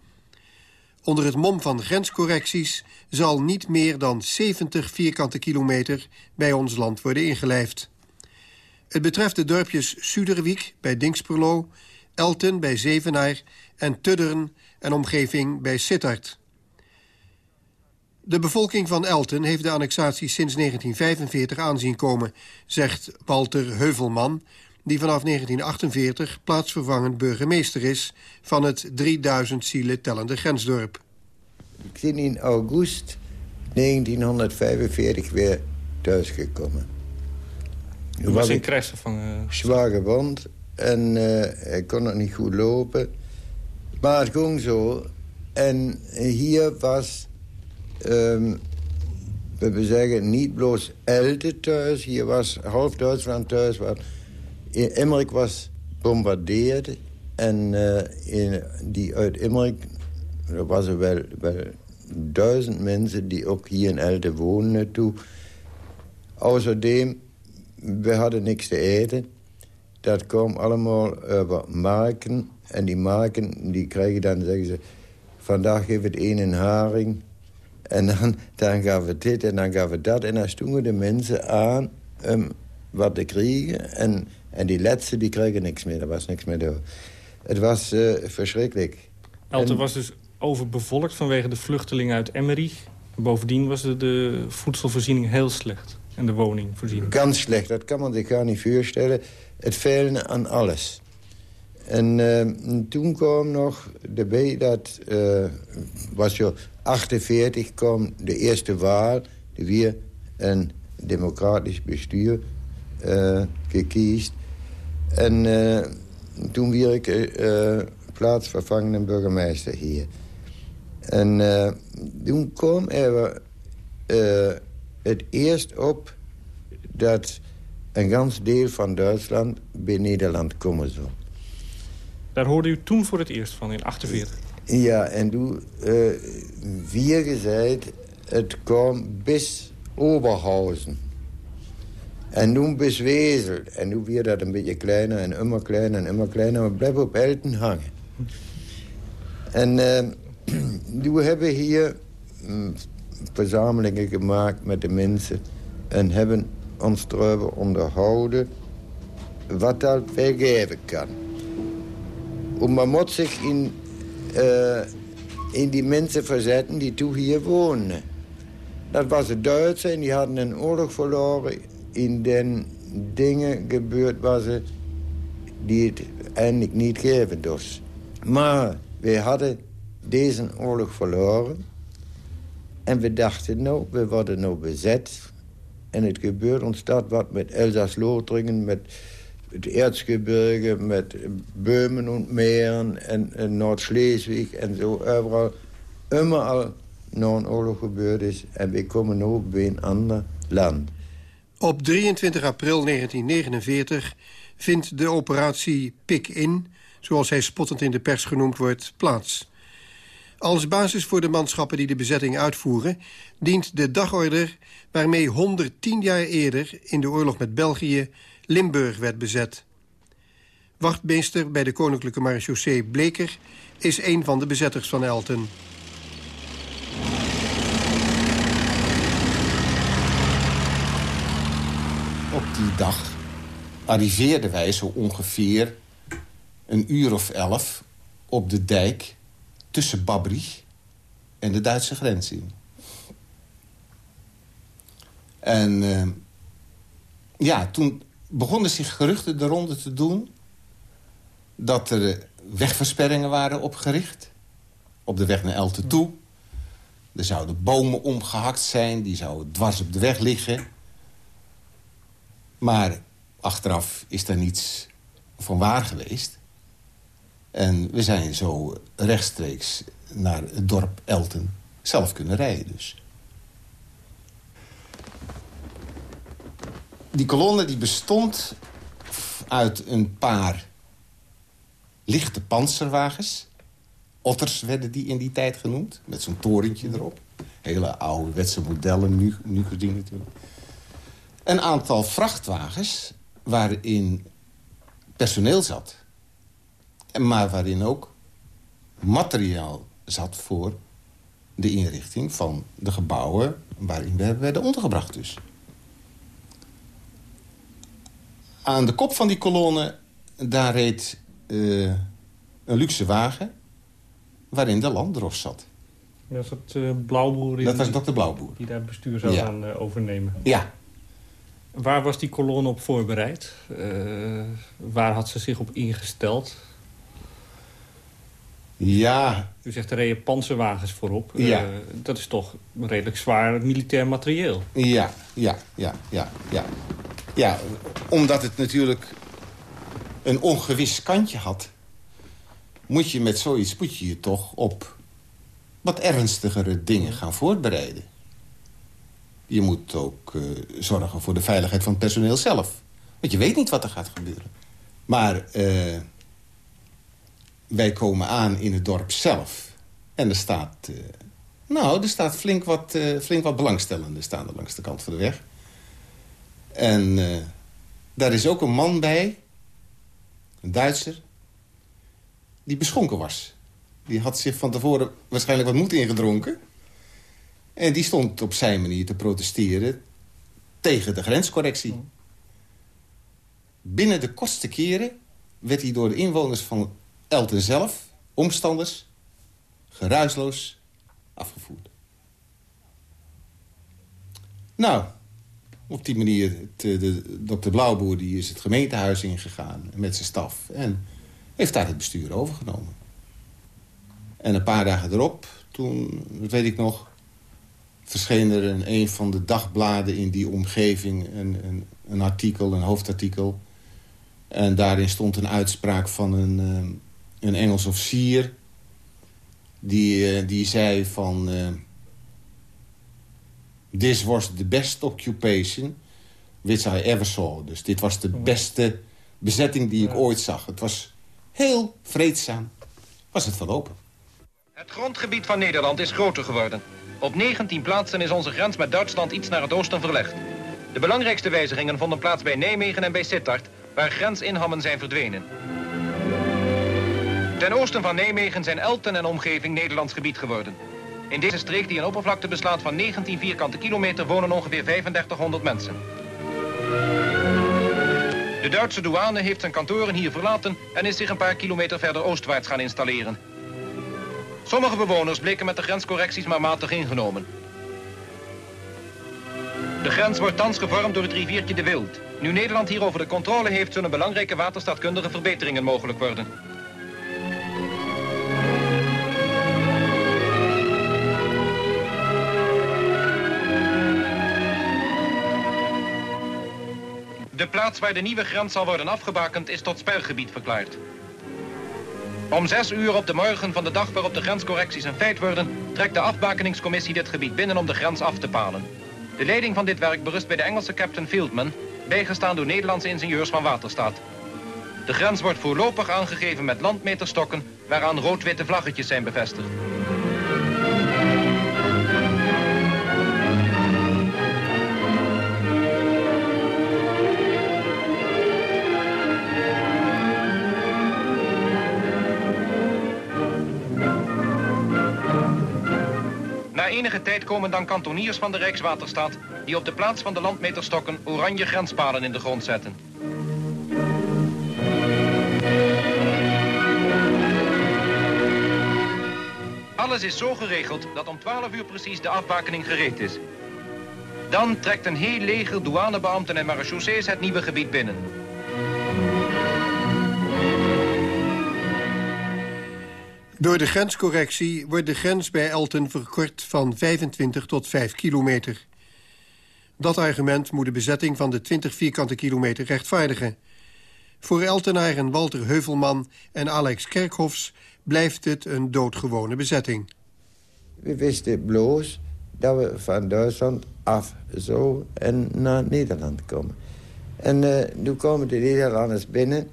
Onder het mom van grenscorrecties zal niet meer dan 70 vierkante kilometer bij ons land worden ingelijfd. Het betreft de dorpjes Suderwiek bij Dingsperlo, Elten bij Zevenaar en Tudderen en omgeving bij Sittard. De bevolking van Elten heeft de annexatie sinds 1945 aanzien komen, zegt Walter Heuvelman, die vanaf 1948 plaatsvervangend burgemeester is... van het 3000 zielen tellende grensdorp. Ik ben in augustus 1945 weer thuisgekomen. U was in krijgsgevangen? Zwaar gewond en uh, ik kon nog niet goed lopen. Maar het ging zo. En hier was, um, we zeggen, niet bloos Elte thuis. Hier was half Duitsland thuis. Wat Emmerich was bombardeerd. En uh, in, die uit Emmerich, er waren wel, wel duizend mensen die ook hier in Elte wonen toe. Außerdem, we hadden niks te eten. Dat kwam allemaal over marken. En die marken, die krijgen dan, zeggen ze... vandaag geef het één een haring. En dan, dan gaven we dit en dan gaven we dat. En dan stonden de mensen aan um, wat te krijgen. En en die laatste, die kregen niks meer. Er was niks meer door. Het was uh, verschrikkelijk. Elten was dus overbevolkt vanwege de vluchtelingen uit Emmerich. Bovendien was de, de, voedselvoorziening heel slecht. En de woningvoorziening. Ganz slecht, dat kan man zich gar niet voorstellen. Het feilde aan alles. En uh, toen kwam nog erbij dat... Uh, was jo 48 kwam de eerste waal... die weer een democratisch bestuur uh, gekiest. En uh, toen werd ik uh, plaatsvervangende burgemeester hier. En uh, toen kwam er het eerst op dat een gans deel van Duitsland bij Nederland komen zou. Daar hoorde u toen voor het eerst van, in 48? Ja, en toen uh, weer gezegd, het kwam bis Oberhausen. En toen bezwezel. En nu werd dat een beetje kleiner en immer kleiner en immer kleiner. Maar blijf op Elten hangen. En *clears throat* uh, we hebben hier mm, verzamelingen gemaakt met de mensen. En hebben ons erover onderhouden wat dat geven kan. En man moet zich in, uh, in die mensen verzetten die toen hier wonen. Dat was de Duitsers en die hadden een oorlog verloren in den dingen gebeurd was die het eigenlijk niet geven dus. Maar we hadden deze oorlog verloren. En we dachten, nou, we worden nou bezet. En het gebeurt ontstaat wat met Elsass-Lothringen, met het Erzgebirge, met Böhmen en Meren en, Noord-Schleswig en zo. Overal, immer al een oorlog gebeurd is. En we komen nu bij een ander land. Op 23 april 1949 vindt de operatie Pik-In... zoals hij spottend in de pers genoemd wordt, plaats. Als basis voor de manschappen die de bezetting uitvoeren... dient de dagorder waarmee 110 jaar eerder... in de oorlog met België Limburg werd bezet. Wachtmeester bij de Koninklijke Marechaussee Bleker... is een van de bezetters van Elten. Die dag arriveerden wij zo ongeveer een uur of elf op de dijk tussen Babrich en de Duitse grens in. En uh, ja, toen begonnen zich geruchten de te doen... dat er wegversperringen waren opgericht. Op de weg naar Elten toe. Er zouden bomen omgehakt zijn, die zouden dwars op de weg liggen. Maar achteraf is daar niets van waar geweest. En we zijn zo rechtstreeks naar het dorp Elten zelf kunnen rijden dus. Die kolonne die bestond uit een paar lichte panzerwagens. Otters werden die in die tijd genoemd, met zo'n torentje erop. Hele ouderwetse modellen, nu, nu gezien natuurlijk. Een aantal vrachtwagens waarin personeel zat. Maar waarin ook materiaal zat voor de inrichting van de gebouwen... waarin we werden ondergebracht dus. Aan de kop van die kolonne, daar reed uh, een luxe wagen... waarin de landdros zat. Dat uh, Blauwboer... Dat was dokter Blauwboer. Die daar bestuur zou gaan uh, overnemen. Ja. Waar was die kolonne op voorbereid? waar had ze zich op ingesteld? Ja. U zegt er reden panzerwagens voorop. Ja. dat is toch redelijk zwaar militair materieel. Ja, ja, ja, ja, ja. Ja, omdat het natuurlijk een ongewis kantje had... moet je met zoiets moet je, je toch op wat ernstigere dingen gaan voorbereiden. Je moet ook uh, zorgen voor de veiligheid van het personeel zelf. Want je weet niet wat er gaat gebeuren. Maar uh, wij komen aan in het dorp zelf. En er staat... Uh, nou, er staat flink wat, flink wat belangstellenden staan er langs de kant van de weg. En daar is ook een man bij een Duitser, die beschonken was. Die had zich van tevoren waarschijnlijk wat moed ingedronken. En die stond op zijn manier te protesteren tegen de grenscorrectie. Binnen de kortste keren werd hij door de inwoners van Elten zelf, omstanders, geruisloos afgevoerd. Nou, op die manier, de, de, dokter Blauwboer die is het gemeentehuis ingegaan met zijn staf. En heeft daar het bestuur overgenomen. En een paar dagen erop, toen, dat weet ik nog... verscheen er in een van de dagbladen in die omgeving een, een, een artikel, een hoofdartikel. En daarin stond een uitspraak van een, eh, een Engels officier... Die, eh, die zei van... Eh, This was the best occupation which I ever saw. Dus dit was de beste bezetting die ik ooit zag. Het was heel vreedzaam. Was het verlopen. Het grondgebied van Nederland is groter geworden. Op 19 plaatsen is onze grens met Duitsland iets naar het oosten verlegd. De belangrijkste wijzigingen vonden plaats bij Nijmegen en bij Sittard... waar grensinhammen zijn verdwenen. Ten oosten van Nijmegen zijn Elten en omgeving Nederlands gebied geworden. In deze streek die een oppervlakte beslaat van 19 vierkante kilometer wonen ongeveer 3500 mensen. De Duitse douane heeft zijn kantoren hier verlaten en is zich een paar kilometer verder oostwaarts gaan installeren. Sommige bewoners bleken met de grenscorrecties maar matig ingenomen. De grens wordt thans gevormd door het riviertje de Wild. Nu Nederland hierover de controle heeft, zullen belangrijke waterstaatkundige verbeteringen mogelijk worden. De plaats waar de nieuwe grens zal worden afgebakend is tot spergebied verklaard. Om zes uur op de morgen van de dag waarop de grenscorrecties een feit worden... trekt de afbakeningscommissie dit gebied binnen om de grens af te palen. De leiding van dit werk berust bij de Engelse captain Fieldman... bijgestaan door Nederlandse ingenieurs van Waterstaat. De grens wordt voorlopig aangegeven met landmeterstokken... waaraan rood-witte vlaggetjes zijn bevestigd. Tijd komen dan kantoniers van de Rijkswaterstaat... die op de plaats van de landmeterstokken oranje grenspalen in de grond zetten. Alles is zo geregeld dat om 12 uur precies de afbakening gereed is. Dan trekt een heel leger douanebeambten en marechaussees het nieuwe gebied binnen. Door de grenscorrectie wordt de grens bij Elten verkort van 25 tot 5 kilometer. Dat argument moet de bezetting van de 20 vierkante kilometer rechtvaardigen. Voor Eltenaren Walter Heuvelman en Alex Kerkhofs blijft het een doodgewone bezetting. We wisten bloos dat we van Duitsland af zo en naar Nederland komen. En uh, nu komen de Nederlanders binnen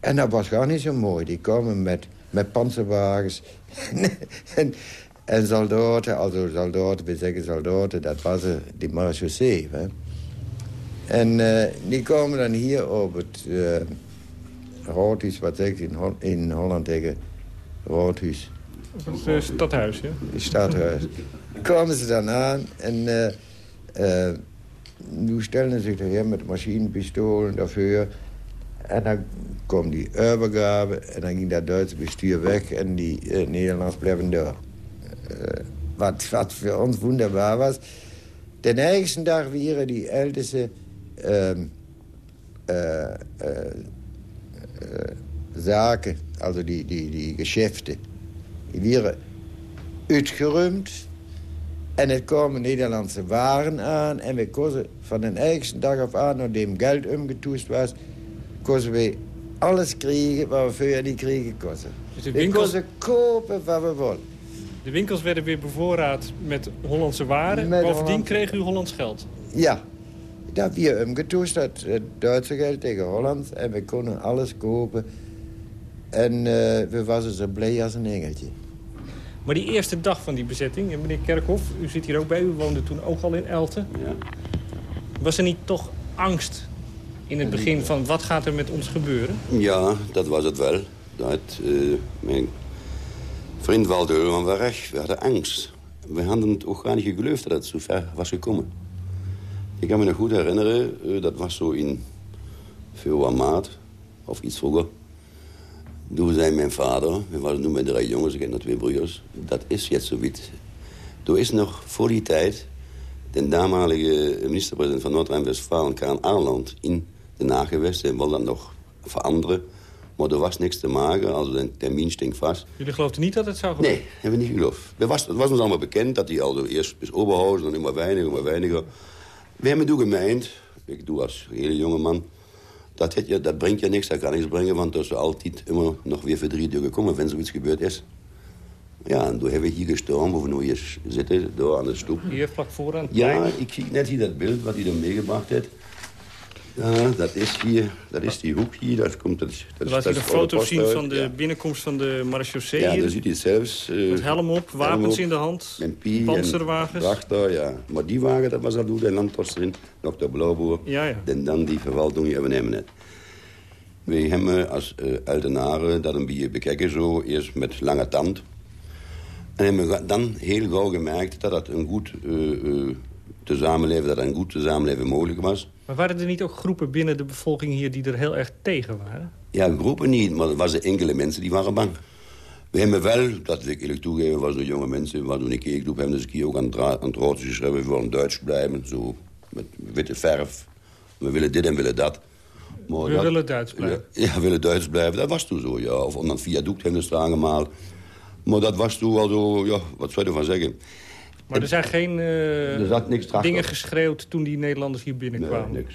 en dat was gar niet zo mooi. Die komen met, met panzerwagens *laughs* en, en soldaten, also soldaten, we zeggen soldaten, dat was die marechaussee. Hè? En uh, die komen dan hier op het uh, Roodhuis, wat zeg ik in, Ho in Holland tegen Roodhuis. Het uh, stadhuis, ja? Het stadhuis. komen ze dan aan en uh, nu stellen ze zich hier met machinepistolen daarvoor. En dan kwam die overgave en dan ging dat Duitse bestuur weg en die uh, Nederlanders bleven door. Uh, wat, wat voor ons wonderbaar was. De eigenste dag waren die älteste uh, zaken, also die, die, die geschäften, die uitgeruimd. En het komen Nederlandse waren aan. En we kozen van de eigenste dag af aan, nadat geld omgetoest was... kozen we alles krijgen wat we vroeger niet kregen kozen. Dus de We winkels, kozen kopen wat we willen. de winkels werden weer bevoorraad met Hollandse waren. Met Bovendien Hollandse- kreeg u Hollands geld. Ja, dat we omgetoest, dat het Duitse geld tegen Holland. En we konden alles kopen. En eh, we waren zo blij als een engeltje. Maar die eerste dag van die bezetting, en meneer Kerkhoff, u zit hier ook bij, u woonde toen ook al in Elten. Was er niet toch angst in het begin van wat gaat er met ons gebeuren? Ja, dat was het wel. Dat, eh, mijn vriend Walter Heuvelman was recht. We hadden angst. We hadden het ook gar niet geloofd dat het zo ver was gekomen. Ik kan me nog goed herinneren, eh, dat was zo in februari, maart, of iets vroeger. Toen zei mijn vader, we waren toen met drie jongens, ik heb nog twee broers, dat is jetzt zoiets. Toen is nog voor die tijd de damalige minister-president van Noord-Rijn-Westfalen, Karen Arland, in Haag geweest en wilde dat nog veranderen. Maar er was niks te maken, also de termijn sting vast. Jullie geloofden niet dat het zou gebeuren? Nee, hebben we niet geloofd. Het was, het was ons allemaal bekend dat hij al eerst is Oberhausen, dan immer weiniger, immer weiniger. We hebben toen gemeend, ik doe als hele jonge man, dat, het, je- dat brengt je niks, dat kan niks brengen, want er is altijd immer nog weer verdriet gekomen, wenn zoiets gebeurd is. Ja, en toen hebben we hier gestorven, we nu hier zitten, door aan de stoep. Hier vlak voor aan het Ja, ik zie net hier dat beeld wat hij er meegebracht heeft. Ja, dat is hier, dat is die hoek hier, dat komt... Dat, dat, Laat je dat de foto's zien van de ja. binnenkomst van de marechaussee Ja, dan ziet hij zelfs. eh, Met helm op, wapens helm op, in de hand, Een pie panzerwagens. en Wachter, ja. Maar die wagen, dat was al door de landpost erin. Dr. Blauwboer. Ja, ja. En dan die verwalting overnemen het. We hebben als uh, Altenaren dat een beetje bekijken zo. Eerst met lange tand. En hebben we dan heel gauw gemerkt dat dat een goed eh, te samenleven, dat een goed te samenleven mogelijk was. Maar waren er niet ook groepen binnen de bevolking hier die er heel erg tegen waren? Ja, groepen niet, maar er waren enkele mensen die waren bang. We hebben wel, dat wil ik eerlijk toegeven, was de jonge mensen, waar toen ik keek, hebben dus een keer ook aan het, ra- aan het rood geschreven, we willen Duits blijven, zo, met witte verf. We willen dit en willen dat. Maar We dat- willen Duits blijven. Ja, we willen Duits blijven, dat was toen zo, ja. Of onder het viaduct hebben ze het aangemaald. Maar dat was toen wel zo, ja, wat zou je ervan zeggen? Maar er zijn geen eh, Er zat niks traag dingen geschreeuwd toen die Nederlanders hier binnenkwamen? niks.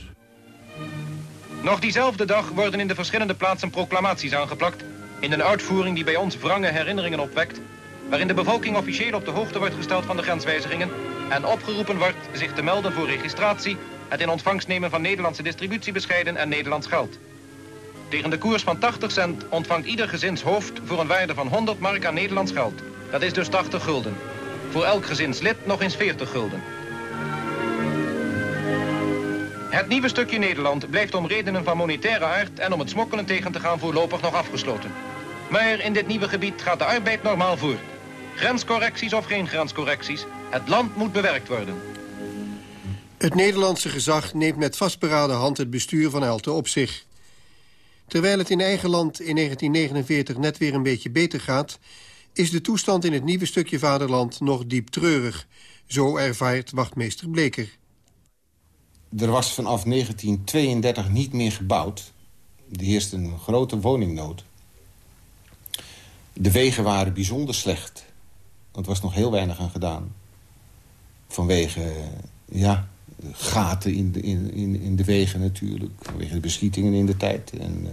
Nog diezelfde dag worden in de verschillende plaatsen proclamaties aangeplakt... in een uitvoering die bij ons wrange herinneringen opwekt... waarin de bevolking officieel op de hoogte wordt gesteld van de grenswijzigingen... en opgeroepen wordt zich te melden voor registratie... het in ontvangst nemen van Nederlandse distributiebescheiden en Nederlands geld. Tegen de koers van 80 cent ontvangt ieder gezinshoofd voor een waarde van 100 mark aan Nederlands geld. Dat is dus 80 gulden. Voor elk gezinslid nog eens 40 gulden. Het nieuwe stukje Nederland blijft om redenen van monetaire aard en om het smokkelen tegen te gaan voorlopig nog afgesloten. Maar in dit nieuwe gebied gaat de arbeid normaal voort. Grenscorrecties of geen grenscorrecties, het land moet bewerkt worden. Het Nederlandse gezag neemt met vastberaden hand het bestuur van Elten op zich. Terwijl het in eigen land in 1949 net weer een beetje beter gaat... is de toestand in het nieuwe stukje vaderland nog diep treurig. Zo ervaart wachtmeester Bleker. Er was vanaf 1932 niet meer gebouwd. Er heerste een grote woningnood. De wegen waren bijzonder slecht. Er was nog heel weinig aan gedaan. Vanwege, ja, gaten in de, in, in, in de wegen natuurlijk. Vanwege de beschietingen in de tijd. En,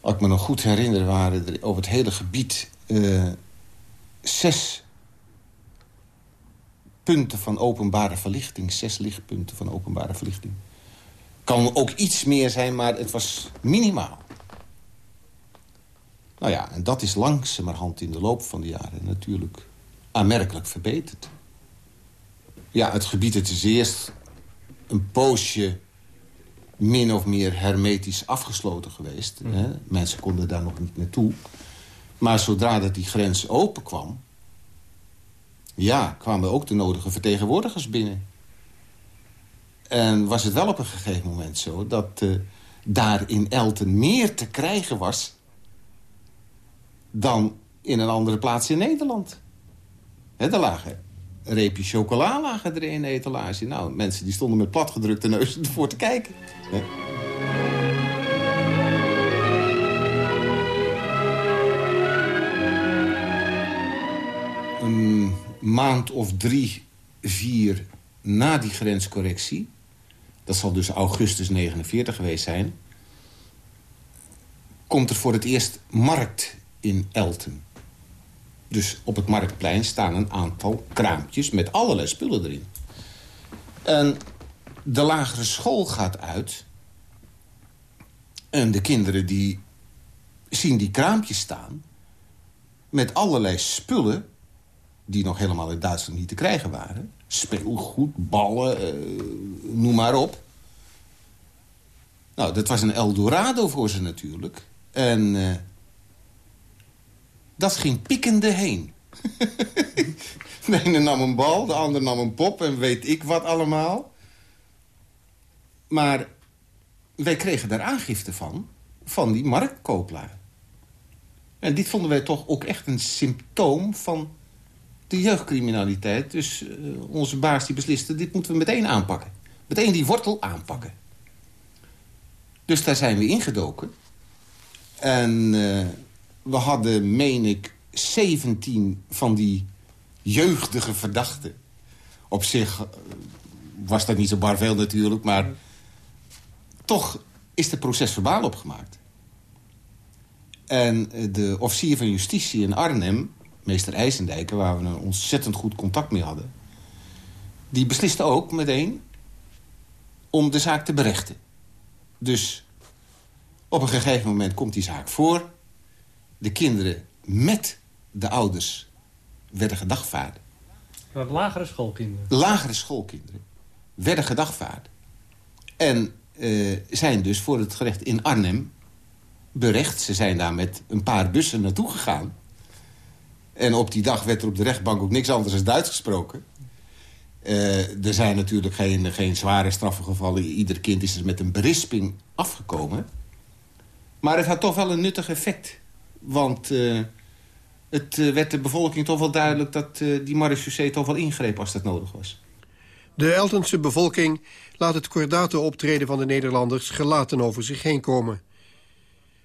als ik me nog goed herinner waren er over het hele gebied... Uh, zes punten van openbare verlichting. Zes lichtpunten van openbare verlichting. Kan ook iets meer zijn, maar het was minimaal. Nou ja, en dat is langzamerhand in de loop van de jaren natuurlijk aanmerkelijk verbeterd. Ja, het gebied het is eerst een poosje min of meer hermetisch afgesloten geweest. Hè? Mensen konden daar nog niet naartoe. Maar zodra dat die grens open kwam... ja, kwamen ook de nodige vertegenwoordigers binnen. En was het wel op een gegeven moment zo... dat uh, daar in Elten meer te krijgen was... dan in een andere plaats in Nederland. He, er lagen een reepje chocola lagen er in de etalage. Nou, mensen die stonden met platgedrukte neus ervoor te kijken. Een maand of drie, vier na die grenscorrectie... dat zal dus augustus 49 geweest zijn... komt er voor het eerst markt in Elten. Dus op het Marktplein staan een aantal kraampjes met allerlei spullen erin. En de lagere school gaat uit. En de kinderen die zien die kraampjes staan... met allerlei spullen die nog helemaal in Duitsland niet te krijgen waren. Speelgoed, ballen, eh, noem maar op. Nou, dat was een Eldorado voor ze natuurlijk. En... Eh, dat ging piekende heen. *laughs* de ene nam een bal, de ander nam een pop en weet ik wat allemaal. Maar wij kregen daar aangifte van, van die marktkooplaar. En dit vonden wij toch ook echt een symptoom van de jeugdcriminaliteit. Dus uh, onze baas die besliste, dit moeten we meteen aanpakken. Meteen die wortel aanpakken. Dus daar zijn we ingedoken. En uh, we hadden, meen ik, 17 van die jeugdige verdachten. Op zich eh, was dat niet zo bar veel natuurlijk, maar... toch is de proces verbaal opgemaakt. En eh, de officier van justitie in Arnhem, meester IJsendijken... waar we een ontzettend goed contact mee hadden... die besliste ook meteen om de zaak te berechten. Dus op een gegeven moment komt die zaak voor de kinderen met de ouders werden gedagvaard. Wat lagere schoolkinderen? Lagere schoolkinderen werden gedagvaard. En uh, zijn dus voor het gerecht in Arnhem berecht. Ze zijn daar met een paar bussen naartoe gegaan. En op die dag werd er op de rechtbank ook niks anders dan Duits gesproken. Uh, er zijn natuurlijk geen, geen zware straffengevallen. Ieder kind is er met een berisping afgekomen. Maar het had toch wel een nuttig effect. Want uh, het uh, werd de bevolking toch wel duidelijk... dat die marechaussee toch wel ingreep als dat nodig was. De Eltense bevolking laat het kordate optreden van de Nederlanders... gelaten over zich heen komen.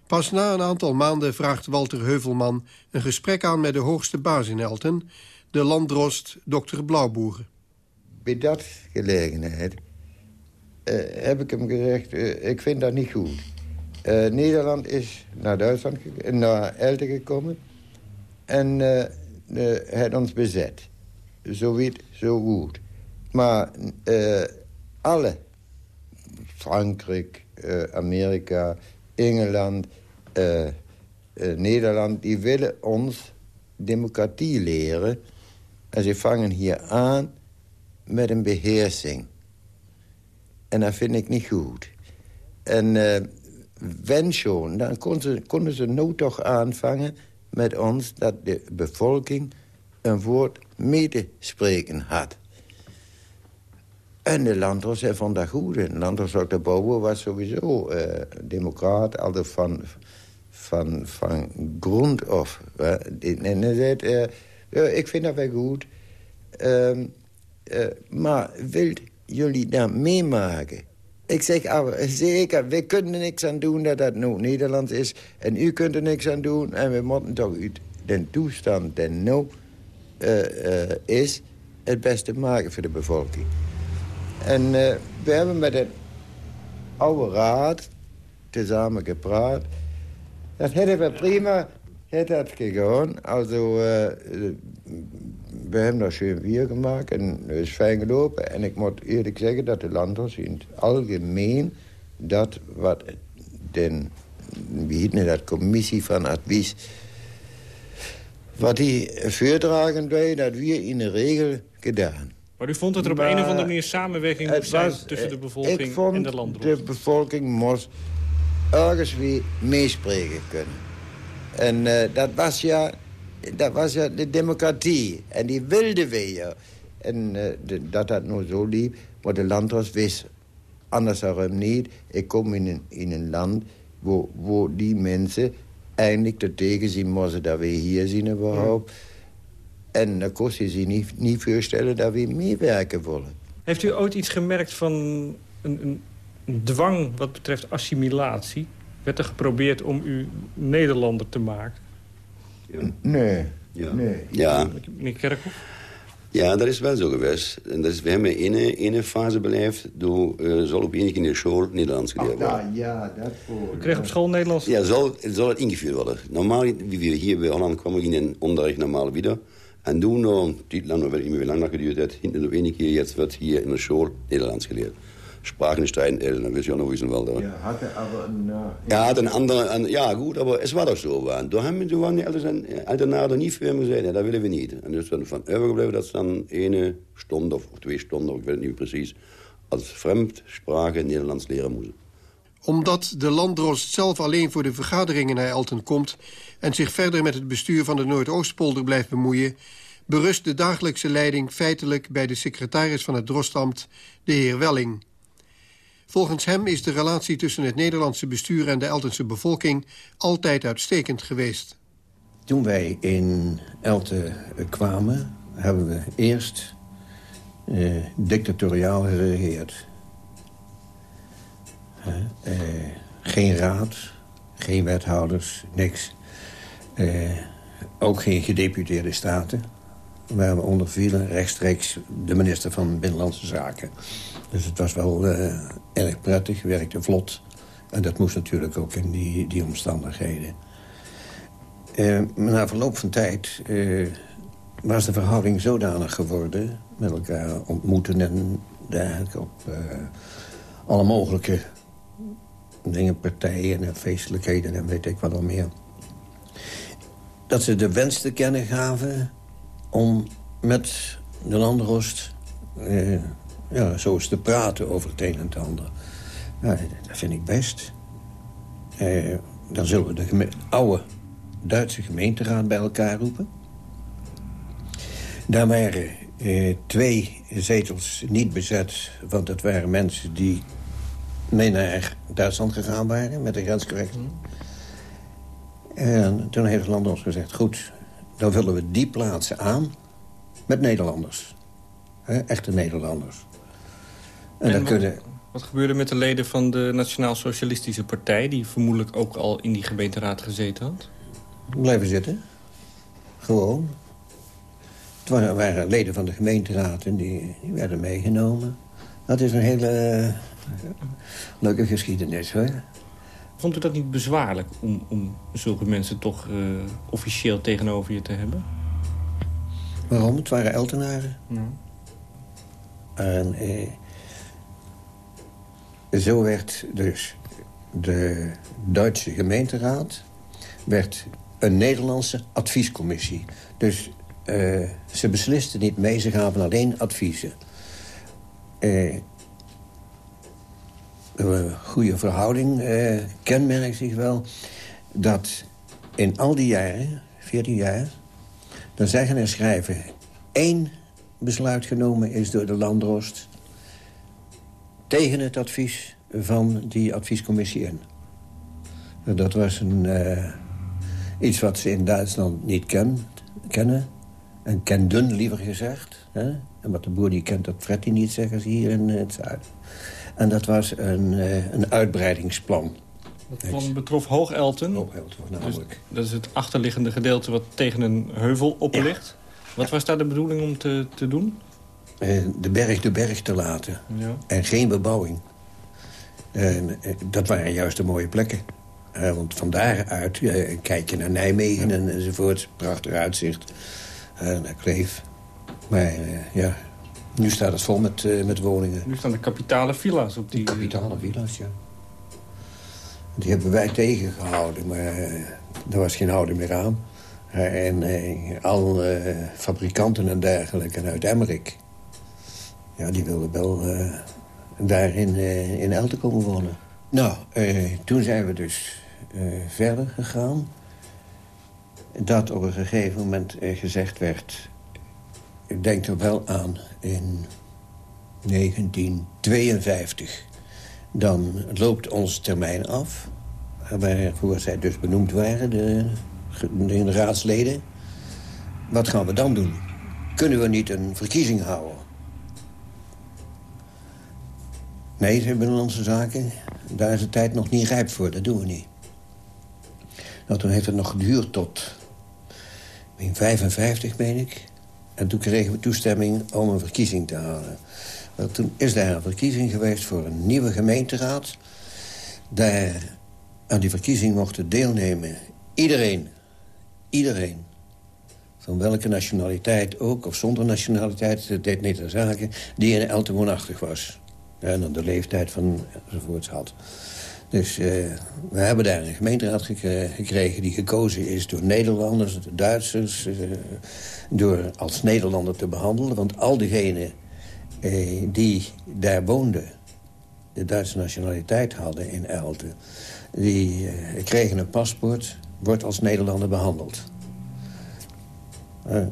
Pas na een aantal maanden vraagt Walter Heuvelman... een gesprek aan met de hoogste baas in Elten... de landdrost dokter Blauwboeren. Bij dat gelegenheid heb ik hem gezegd... ik vind dat niet goed. Uh, Nederland is naar Duitsland, naar Elten gekomen en het ons bezet. Zo weet, zo goed. Maar alle, Frankrijk, Amerika, Engeland, Nederland, die willen ons democratie leren. En ze vangen hier aan met een beheersing. En dat vind ik niet goed. En wenn schon, dan konden ze, konden nou toch aanvangen met ons... dat de bevolking een woord medespreken had. En de landros vond dat goed. En landros de Bouwer was sowieso uh, democraat, altijd van, van, van grond af. En hij zei, uh, ik vind dat wel goed. Uh, maar wilt jullie dat meemaken? Ik zeg, ah, zeker, we kunnen niks aan doen dat dat nu Nederland is. En u kunt er niks aan doen. En we moeten toch uit de toestand die nu uh, uh, is... het beste maken voor de bevolking. En we hebben met het oude raad tezamen gepraat. Dat hadden we prima het gegaan. Also, uh, we hebben dat schön weer gemaakt en het is fijn gelopen. En ik moet eerlijk zeggen dat de landers in het algemeen... dat wat den, wie dat, commissie van advies... wat die voordragen wij, dat we in de regel gedaan. Maar u vond dat er op een of andere manier samenwerking moest zijn... tussen de bevolking en de landers? de bevolking moest ergens weer meespreken kunnen. En uh, dat, was ja, dat was ja de democratie. En die wilden we ja. En uh, de, dat dat nou zo liep, maar de landers wist anders daarom niet. Ik kom in een, in een land waar, waar die mensen eindelijk te tegenzien moesten dat we hier zien überhaupt. En dan kon je zich niet, niet voorstellen dat we meewerken willen. Heeft u ooit iets gemerkt van een, een dwang wat betreft assimilatie? Werd er geprobeerd om u Nederlander te maken? Nee. Ja. nee. Ja. Meneer Kerkhoff? Ja, dat is wel zo geweest. En dat is, we hebben in een fase beleefd... door uh, zal op enig in de school Nederlands geleerd worden. ja, dat voor. U kreeg op school Nederlands? Ja, zal, zal het ingevoerd worden. Normaal, wie we hier bij Holland kwamen, in een onderricht normaal weer. En toen, nog, dit lang, weet ik niet meer hoe lang dat geduurd heeft... hinten op enig keer, jetzt wordt hier in de school Nederlands geleerd. Sprachenstein, dan weet je auch noch, es wel. Ja, hatte aber een... ja, had een andere... Een, ja, goed, aber es war doch so. Want toen hebben toen waren die Eltern, Elternaren niet voor hem gezegd, nee, dat willen we niet. En dus dan van overgebleven dat ze dan ene stunde of twee stonden, ik weet het niet precies, als vreemdsprache Nederlands leren moesten. Omdat de landdrost zelf alleen voor de vergaderingen naar Elten komt... en zich verder met het bestuur van de Noordoostpolder blijft bemoeien... berust de dagelijkse leiding feitelijk bij de secretaris van het drostambt, de heer Welling... Volgens hem is de relatie tussen het Nederlandse bestuur en de Eltense bevolking altijd uitstekend geweest. Toen wij in Elten kwamen, hebben we eerst eh, dictatoriaal geregeerd. Eh, geen raad, geen wethouders, niks. Eh, ook geen gedeputeerde staten. Waar we onder vielen rechtstreeks de minister van Binnenlandse Zaken. Dus het was wel uh, erg prettig, werkte vlot. En dat moest natuurlijk ook in die, die omstandigheden. Uh, na verloop van tijd uh, was de verhouding zodanig geworden... met elkaar ontmoeten en dergelijke op alle mogelijke dingen, partijen en feestelijkheden en weet ik wat al meer. Dat ze de wens te kennen gaven om met de Landrost ja, zo eens te praten over het een en het ander. Nou, dat vind ik best. Eh, dan zullen we de oude Duitse gemeenteraad bij elkaar roepen. Daar waren eh, twee zetels niet bezet, want het waren mensen die mee naar Duitsland gegaan waren met de grenscorrectie. En toen heeft het land ons gezegd, goed, dan vullen we die plaatsen aan met Nederlanders. echte Nederlanders. En, en wat, wat, gebeurde met de leden van de Nationaal Socialistische Partij... die vermoedelijk ook al in die gemeenteraad gezeten had? Blijven zitten. Gewoon. Het waren, leden van de gemeenteraad en die, die, werden meegenomen. Dat is een hele uh, leuke geschiedenis, hoor. Vond u dat niet bezwaarlijk om, om zulke mensen toch uh, officieel tegenover je te hebben? Waarom? Het waren Eltenaren. Ja. En... Eh, zo werd dus de Duitse gemeenteraad... werd een Nederlandse adviescommissie. Dus uh, ze beslisten niet mee, ze gaven alleen adviezen. Uh, een goede verhouding uh, kenmerkt zich wel... dat in al die jaren, 14 jaar... dan zeggen en schrijven één besluit genomen is door de landroost tegen het advies van die adviescommissie in. Dat was een, uh, iets wat ze in Duitsland niet ken, kennen. En kenden, liever gezegd. Hè? En wat de boer die kent, dat fret hij niet, zeggen ze hier in het zuiden. En dat was een, uh, een uitbreidingsplan. Dat plan betrof Hoogelten. Hoogelten, namelijk. Dus dat is het achterliggende gedeelte wat tegen een heuvel op ligt. Wat was daar de bedoeling om te, te doen? Eh, de berg de berg te laten. Ja. En geen bebouwing. En eh, dat waren juist de mooie plekken. Eh, want van daaruit kijk je naar Nijmegen en, enzovoort. Prachtig uitzicht. Naar Kleef. Maar ja, nu staat het vol met, met woningen. Nu staan de kapitale villa's op die... Kapitale villa's, ja. Die hebben wij tegengehouden, maar er was geen houden meer aan. En al fabrikanten en dergelijke uit Emmerik... ja, die wilden wel eh, daar in, eh, in Elten komen wonen. Nou, eh, toen zijn we dus verder gegaan. Dat op een gegeven moment gezegd werd... ik denk er wel aan in 1952. Dan loopt onze termijn af. Waarvoor zij dus benoemd waren, de, de raadsleden. Wat gaan we dan doen? Kunnen we niet een verkiezing houden? Nee, zei Binnenlandse Zaken. Daar is de tijd nog niet rijp voor, dat doen we niet. Nou, toen heeft het nog geduurd tot... in 55, meen ik. En toen kregen we toestemming om een verkiezing te houden. Want toen is daar een verkiezing geweest voor een nieuwe gemeenteraad. Daar aan die verkiezing mochten deelnemen iedereen. Iedereen. Van welke nationaliteit ook, of zonder nationaliteit, dat deed niet de zaken... die in Elten woonachtig was. En dan de leeftijd van enzovoorts had. Dus eh, we hebben daar een gemeenteraad gekre- gekregen... die gekozen is door Nederlanders, Duitsers... eh, door als Nederlander te behandelen. Want al diegenen eh, die daar woonden... de Duitse nationaliteit hadden in Elten... die kregen een paspoort, wordt als Nederlander behandeld. Eh,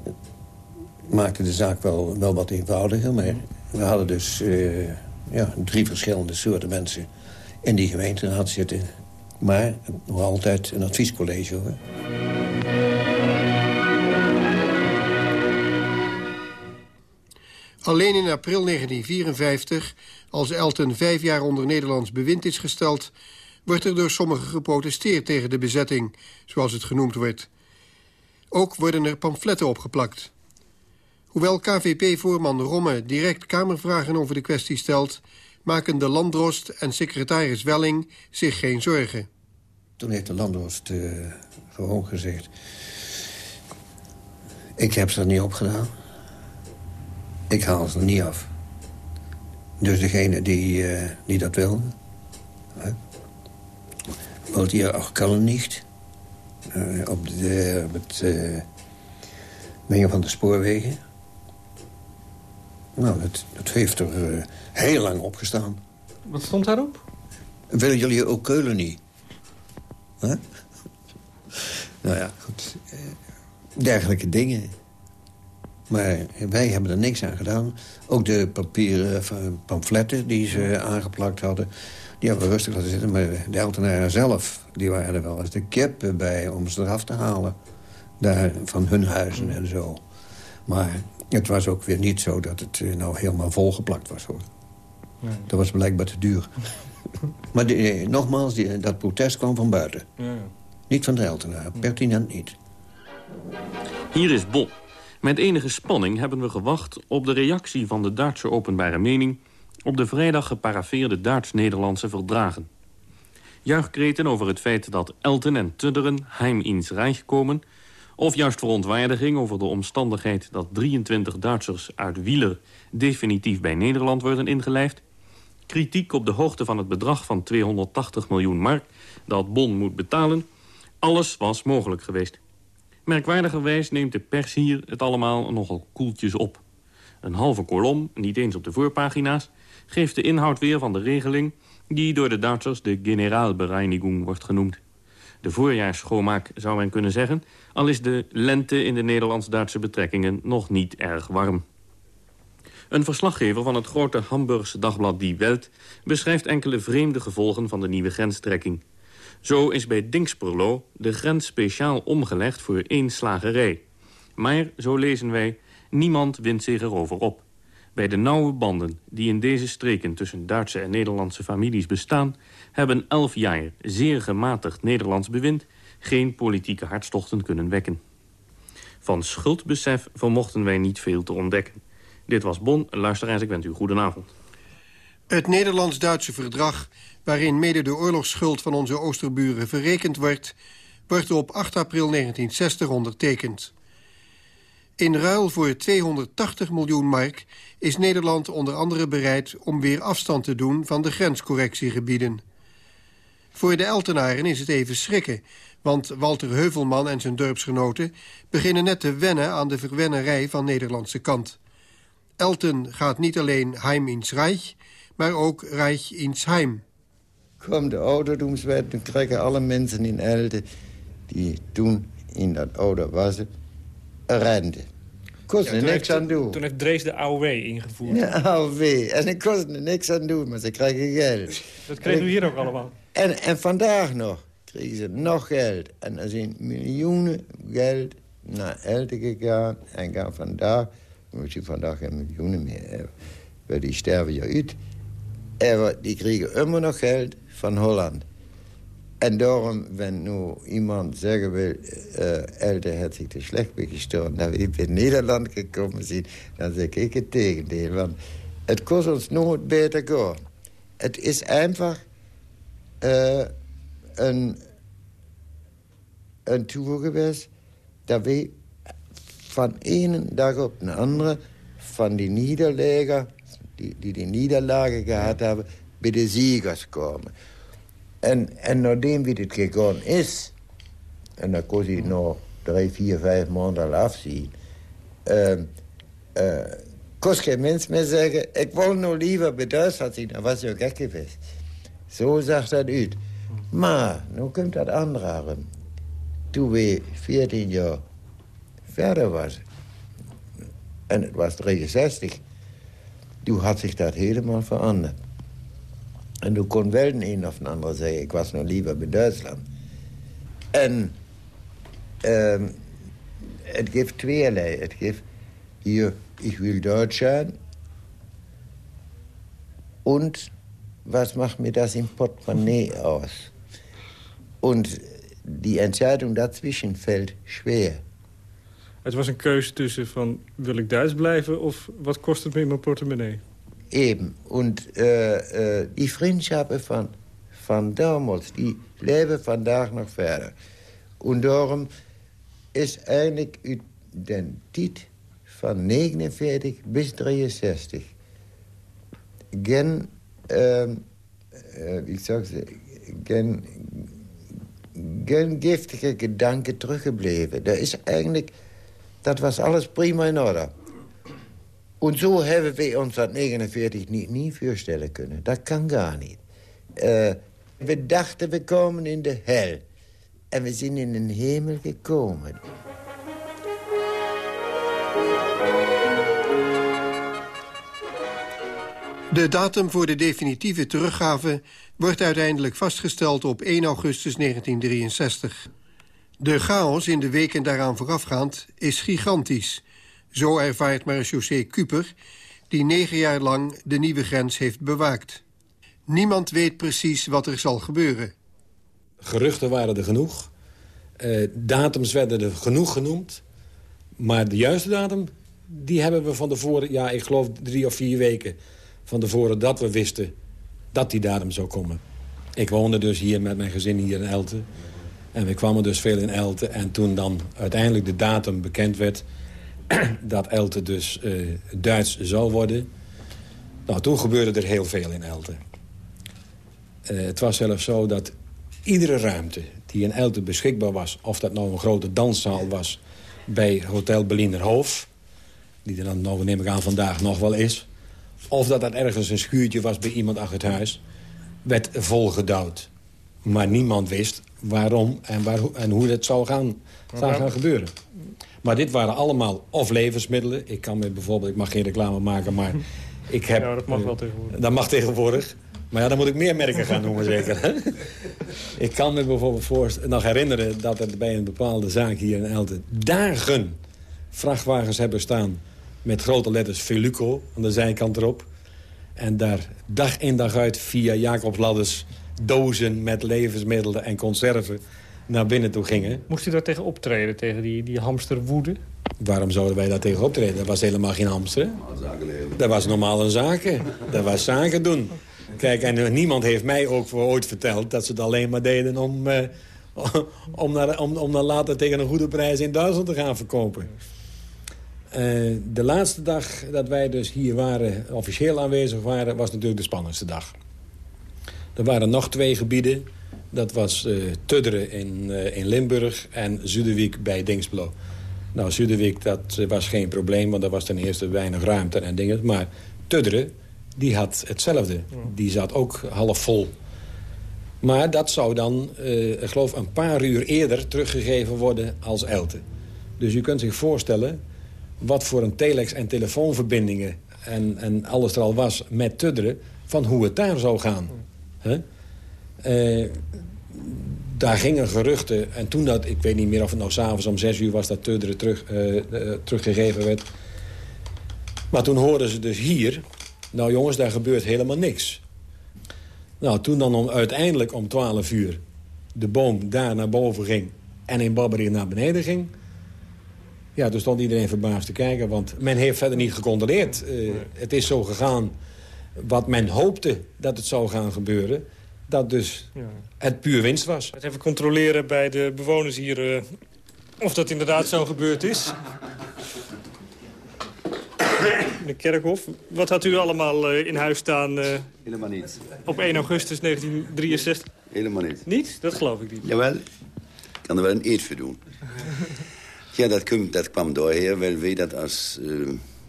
maakte de zaak wel, wel wat eenvoudiger, maar we hadden dus ja, drie verschillende soorten mensen in die gemeenteraad zitten. Maar nog altijd een adviescollege, hoor. Alleen in april 1954, als Elten vijf jaar onder Nederlands bewind is gesteld... wordt er door sommigen geprotesteerd tegen de bezetting, zoals het genoemd wordt. Ook worden er pamfletten opgeplakt. Hoewel KVP-voorman Romme direct Kamervragen over de kwestie stelt... maken de landdrost en secretaris Welling zich geen zorgen. Toen heeft de landrost eh, gewoon gezegd... ik heb ze er niet opgedaan. Ik haal ze er niet af. Dus degene die, eh, die dat wil... hè, hier auch Köln niet. Eh, op, de, op het van de spoorwegen. Nou, dat, dat heeft er eh, heel lang opgestaan. Wat stond daarop? Willen jullie ook Keulen niet? Nou ja, goed. eh, Dergelijke dingen. Maar wij hebben er niks aan gedaan. Ook de papieren eh, pamfletten die ze aangeplakt hadden... die hebben we rustig laten zitten. Maar de Eltenaren zelf, die waren er wel eens de kip bij... om ze eraf te halen. Daar, van hun huizen en zo. Maar het was ook weer niet zo dat het eh, nou helemaal volgeplakt was, hoor. Nee. Dat was blijkbaar te duur. *laughs* maar die, eh, nogmaals, die, dat protest kwam van buiten. Ja. Niet van de Eltenaren, pertinent niet. Hier is Bob. Met enige spanning hebben we gewacht op de reactie van de Duitse openbare mening... op de vrijdag geparafeerde Duits-Nederlandse verdragen. Juichkreten over het feit dat Elten en Tudderen heim ins Rijk komen... of juist verontwaardiging over de omstandigheid dat 23 Duitsers uit Wieler... definitief bij Nederland worden ingelijfd... kritiek op de hoogte van het bedrag van 280 miljoen mark... dat Bon moet betalen, alles was mogelijk geweest. Merkwaardigerwijs neemt de pers hier het allemaal nogal koeltjes op. Een halve kolom, niet eens op de voorpagina's... geeft de inhoud weer van de regeling... die door de Duitsers de Generalbereinigung wordt genoemd. De voorjaarsschoonmaak zou men kunnen zeggen... al is de lente in de Nederlands-Duitse betrekkingen nog niet erg warm. Een verslaggever van het grote Hamburgse dagblad Die Welt... beschrijft enkele vreemde gevolgen van de nieuwe grenstrekking. Zo is bij Dingsperlo de grens speciaal omgelegd voor één slagerij. Maar, zo lezen wij, niemand wint zich erover op. Bij de nauwe banden die in deze streken tussen Duitse en Nederlandse families bestaan... hebben elf jaar zeer gematigd Nederlands bewind geen politieke hartstochten kunnen wekken. Van schuldbesef vermochten wij niet veel te ontdekken. Dit was Bon. Luisteraars, ik wens u goedenavond. Het Nederlands-Duitse verdrag, waarin mede de oorlogsschuld van onze oosterburen verrekend wordt, wordt op 8 april 1960 ondertekend. In ruil voor 280 miljoen mark is Nederland onder andere bereid om weer afstand te doen van de grenscorrectiegebieden. Voor de Eltenaren is het even schrikken, want Walter Heuvelman en zijn dorpsgenoten beginnen net te wennen aan de verwennerij van Nederlandse kant. Elten gaat niet alleen heim ins Reich, maar ook Reich ins Heim. Komt de ouderdomswet, dan krijgen alle mensen in Elten... die toen in dat oude was, rente. Kost er niks aan doen. Toen heeft Drees de AOW ingevoerd. Ja, AOW. En ik kost er niks aan doen, maar ze krijgen geld. Dat kregen we hier ook allemaal. En, en vandaag nog kregen ze nog geld. En er zijn miljoenen geld naar Elten gegaan. En gaan vandaag, moet je vandaag geen miljoenen meer hebben. Want die sterven je uit. Die krijgen immer nog geld van Holland. En daarom, wenn nu iemand zeggen wil... Uh, Elde heeft zich te slecht begestoren... dat we in Nederland gekomen zijn... dan zeg ik het tegendeel. Want het kost ons nooit beter gaan. Het is einfach uh, een, een toer geweest... dat we van ene dag op de andere... van die nederlagen, die die, die nederlagen gehad hebben... bij de ziegers komen... En, en nadat wie dit gegaan is... en dan kon hij nog drie, vier, vijf maanden afzien... Uh, kon geen mens meer zeggen... ik wil nog liever bij Duitsland zien. Dan was je gek geweest. Zo zag dat uit. Maar, nu komt dat andere. Toen we 14 jaar verder was... en het was 63... toen had zich dat helemaal veranderd. En toen kon wel een of de ander zeggen... ik was nog liever bij Duitsland. En uh, het geeft tweeërlei. Het geeft hier, ik wil Duits zijn. En wat macht mir das im Portemonnaie aus? Und die Entscheidung dazwischen fällt schwer. Het was een keuze tussen van wil ik Duits blijven... of wat kost het me in mijn portemonnee? Eben. Und äh, äh, die Vriendschaften van, van damals, die leven vandaag nog verder. En daarom is eigenlijk uit van 49 bis 63 geen, äh, ik zou zeggen, geen giftige gedanken teruggebleven. Dat is eigenlijk, dat was alles prima in orde. En zo hebben we ons dat 49 niet, niet voorstellen kunnen. Dat kan gar niet. Uh, we dachten we komen in de hel. En we zijn in een hemel gekomen. De datum voor de definitieve teruggave wordt uiteindelijk vastgesteld op 1 augustus 1963. De chaos in de weken daaraan voorafgaand is gigantisch... Zo ervaart marechaussee Kuper, die negen jaar lang de nieuwe grens heeft bewaakt. Niemand weet precies wat er zal gebeuren. Geruchten waren er genoeg. Uh, datums werden er genoeg genoemd. Maar de juiste datum, die hebben we van tevoren... ja, ik geloof drie of vier weken van tevoren dat we wisten... dat die datum zou komen. Ik woonde dus hier met mijn gezin hier in Elten. En we kwamen dus veel in Elten. En toen dan uiteindelijk de datum bekend werd *clears throat* dat Elte dus uh, Duits zou worden. Nou, toen gebeurde er heel veel in Elte. Uh, het was zelfs zo dat iedere ruimte die in Elte beschikbaar was... of dat nou een grote danszaal was bij Hotel Berlinerhof... die er dan, nou, neem ik aan, vandaag nog wel is... of dat dat ergens een schuurtje was bij iemand achter het huis... werd volgedouwd. Maar niemand wist waarom en, waar, en hoe dat zou gaan, zou gaan gebeuren. Maar dit waren allemaal of levensmiddelen. Ik kan me bijvoorbeeld, ik mag geen reclame maken, maar *laughs* ik heb... Ja, dat mag wel tegenwoordig. Dat mag tegenwoordig. Maar ja, dan moet ik meer merken gaan noemen *laughs* zeker. ik kan me bijvoorbeeld nog herinneren dat er bij een bepaalde zaak hier in Elten... dagen vrachtwagens hebben staan met grote letters Veluco aan de zijkant erop. En daar dag in dag uit via Jacobsladders dozen met levensmiddelen en conserven naar binnen toe gingen. Moest u daar tegen optreden, tegen die, die hamsterwoede? Waarom zouden wij daar tegen optreden? Dat was helemaal geen hamster. Dat was normaal een zaken. Dat was zaken doen. Kijk, en niemand heeft mij ook voor ooit verteld... dat ze het alleen maar deden om, uh, *laughs* om, naar, om, om dan later tegen een goede prijs in Duitsland te gaan verkopen. Uh, de laatste dag dat wij dus hier waren, officieel aanwezig waren... was natuurlijk de spannendste dag. Er waren nog twee gebieden. Dat was uh, Tudderen in, in Limburg en Zuiderwiek bij Dingsblo. Nou, Zuiderwijk, dat was geen probleem, want er was ten eerste weinig ruimte en dingen. Maar Tudderen, die had hetzelfde. Die zat ook half vol. Maar dat zou dan, uh, ik geloof, een paar uur eerder teruggegeven worden als Elte. Dus u kunt zich voorstellen wat voor een telex- en telefoonverbindingen... en, en alles er al was met Tudderen, van hoe het daar zou gaan. Huh? Uh, daar gingen geruchten. En toen dat, ik weet niet meer of het nou s'avonds om zes uur was... dat Teuderen terug, uh, teruggegeven werd. Maar toen hoorden ze dus hier... nou jongens, daar gebeurt helemaal niks. Nou, toen dan om, uiteindelijk om twaalf uur... de boom daar naar boven ging... en in Babberie naar beneden ging... ja, toen stond iedereen verbaasd te kijken... want men heeft verder niet gecontroleerd. Uh, het is zo gegaan wat men hoopte dat het zou gaan gebeuren dat dus ja. het puur winst was. Even controleren bij de bewoners hier uh, of dat inderdaad zo gebeurd is. De Kerkhof. Wat had u allemaal uh, in huis staan? Uh, Helemaal niet. Op 1 augustus 1963? Helemaal niet. Niet? Dat geloof ik niet. Jawel. Ik kan er wel een eet voor doen. ja, dat, kwam, dat kwam doorher, weil wij dat als,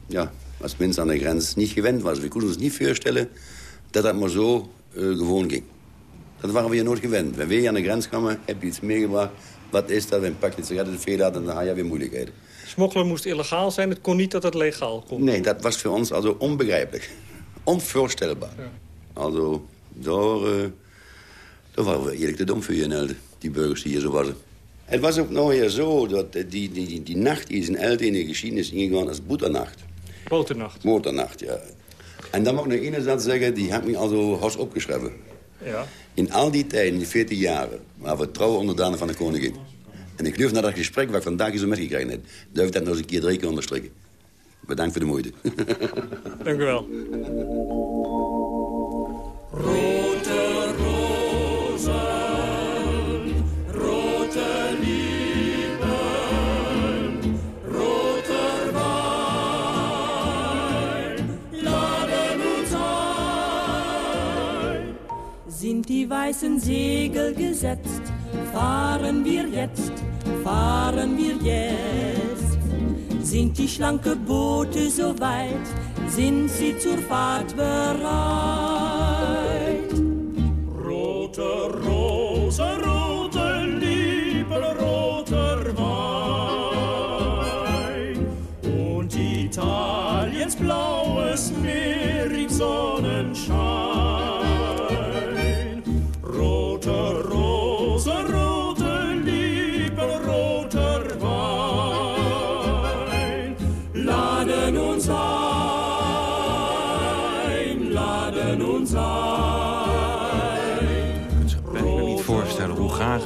ja, als mensen aan de grens niet gewend was. We konden ons niet voorstellen dat dat maar zo gewoon ging. Dat waren we hier nooit gewend. Wenn wir hier aan de grens kwamen, heb je iets meegebracht. Wat is dat? Een pakje sigaretten veel en dan had je weer moeilijkheden. Smokkelen moest illegaal zijn. Het kon niet dat het legaal kon. Nee, dat was voor ons also onbegrijpelijk. Onvoorstelbaar. Ja. Also, daar, uh, daar waren we eerlijk te dom voor je die burgers die hier zo waren. Het was ook nog hier zo dat die, die, die, die nacht is in Elde in de geschiedenis ingegaan als boeternacht. Boternacht? Boternacht, ja. En dan mag ik nog één zin zeggen, die heb ik also hos opgeschreven. Ja. In al die tijden, die 14 jaren, waren we trouwe onderdanen van de koningin. En ik durf naar dat gesprek wat ik vandaag zo metgekregen heb... durf ik dat nog eens een keer drie keer onderstrekken. Bedankt voor de moeite. *laughs* Dank u wel. Die weißen Segel gesetzt, fahren wir jetzt, fahren wir jetzt. Sind die schlanke Boote so weit, sind sie zur Fahrt bereit. Rote Rose,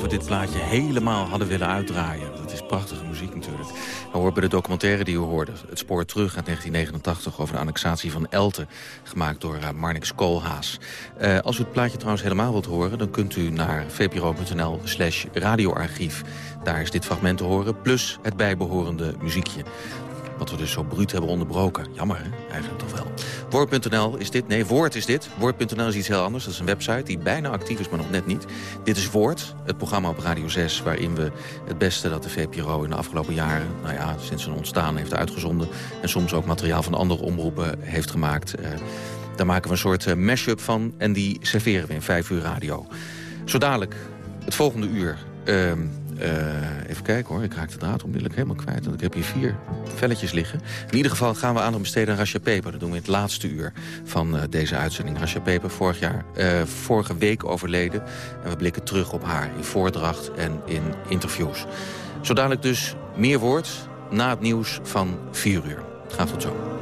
we dit plaatje helemaal hadden willen uitdraaien. Dat is prachtige muziek natuurlijk. We hoort bij de documentaire die u hoorde. Het spoor terug uit 1989 over de annexatie van Elten. Gemaakt door uh, Marnix Koolhaas. Uh, als u het plaatje trouwens helemaal wilt horen... dan kunt u naar vpro.nl slash radioarchief. Daar is dit fragment te horen, plus het bijbehorende muziekje. Wat we dus zo bruut hebben onderbroken. Jammer, hè? Eigenlijk toch wel. Woord.nl is dit. Nee, Woord is dit. Woord.nl is iets heel anders. Dat is een website die bijna actief is, maar nog net niet. Dit is Woord, het programma op Radio 6... waarin we het beste dat de VPRO in de afgelopen jaren... nou ja, sinds zijn ontstaan heeft uitgezonden... en soms ook materiaal van andere omroepen heeft gemaakt. Uh, daar maken we een soort uh, mashup van en die serveren we in 5 uur radio. Zo dadelijk, het volgende uur... Uh, uh, even kijken hoor, ik raak de draad onmiddellijk helemaal kwijt. Want ik heb hier vier velletjes liggen. In ieder geval gaan we aandacht besteden aan Rasha Peper. Dat doen we in het laatste uur van uh, deze uitzending. Rasha Peper, vorig jaar, uh, vorige week overleden. En we blikken terug op haar in voordracht en in interviews. Zo dadelijk dus meer woord na het nieuws van 4 uur. Gaat tot zo.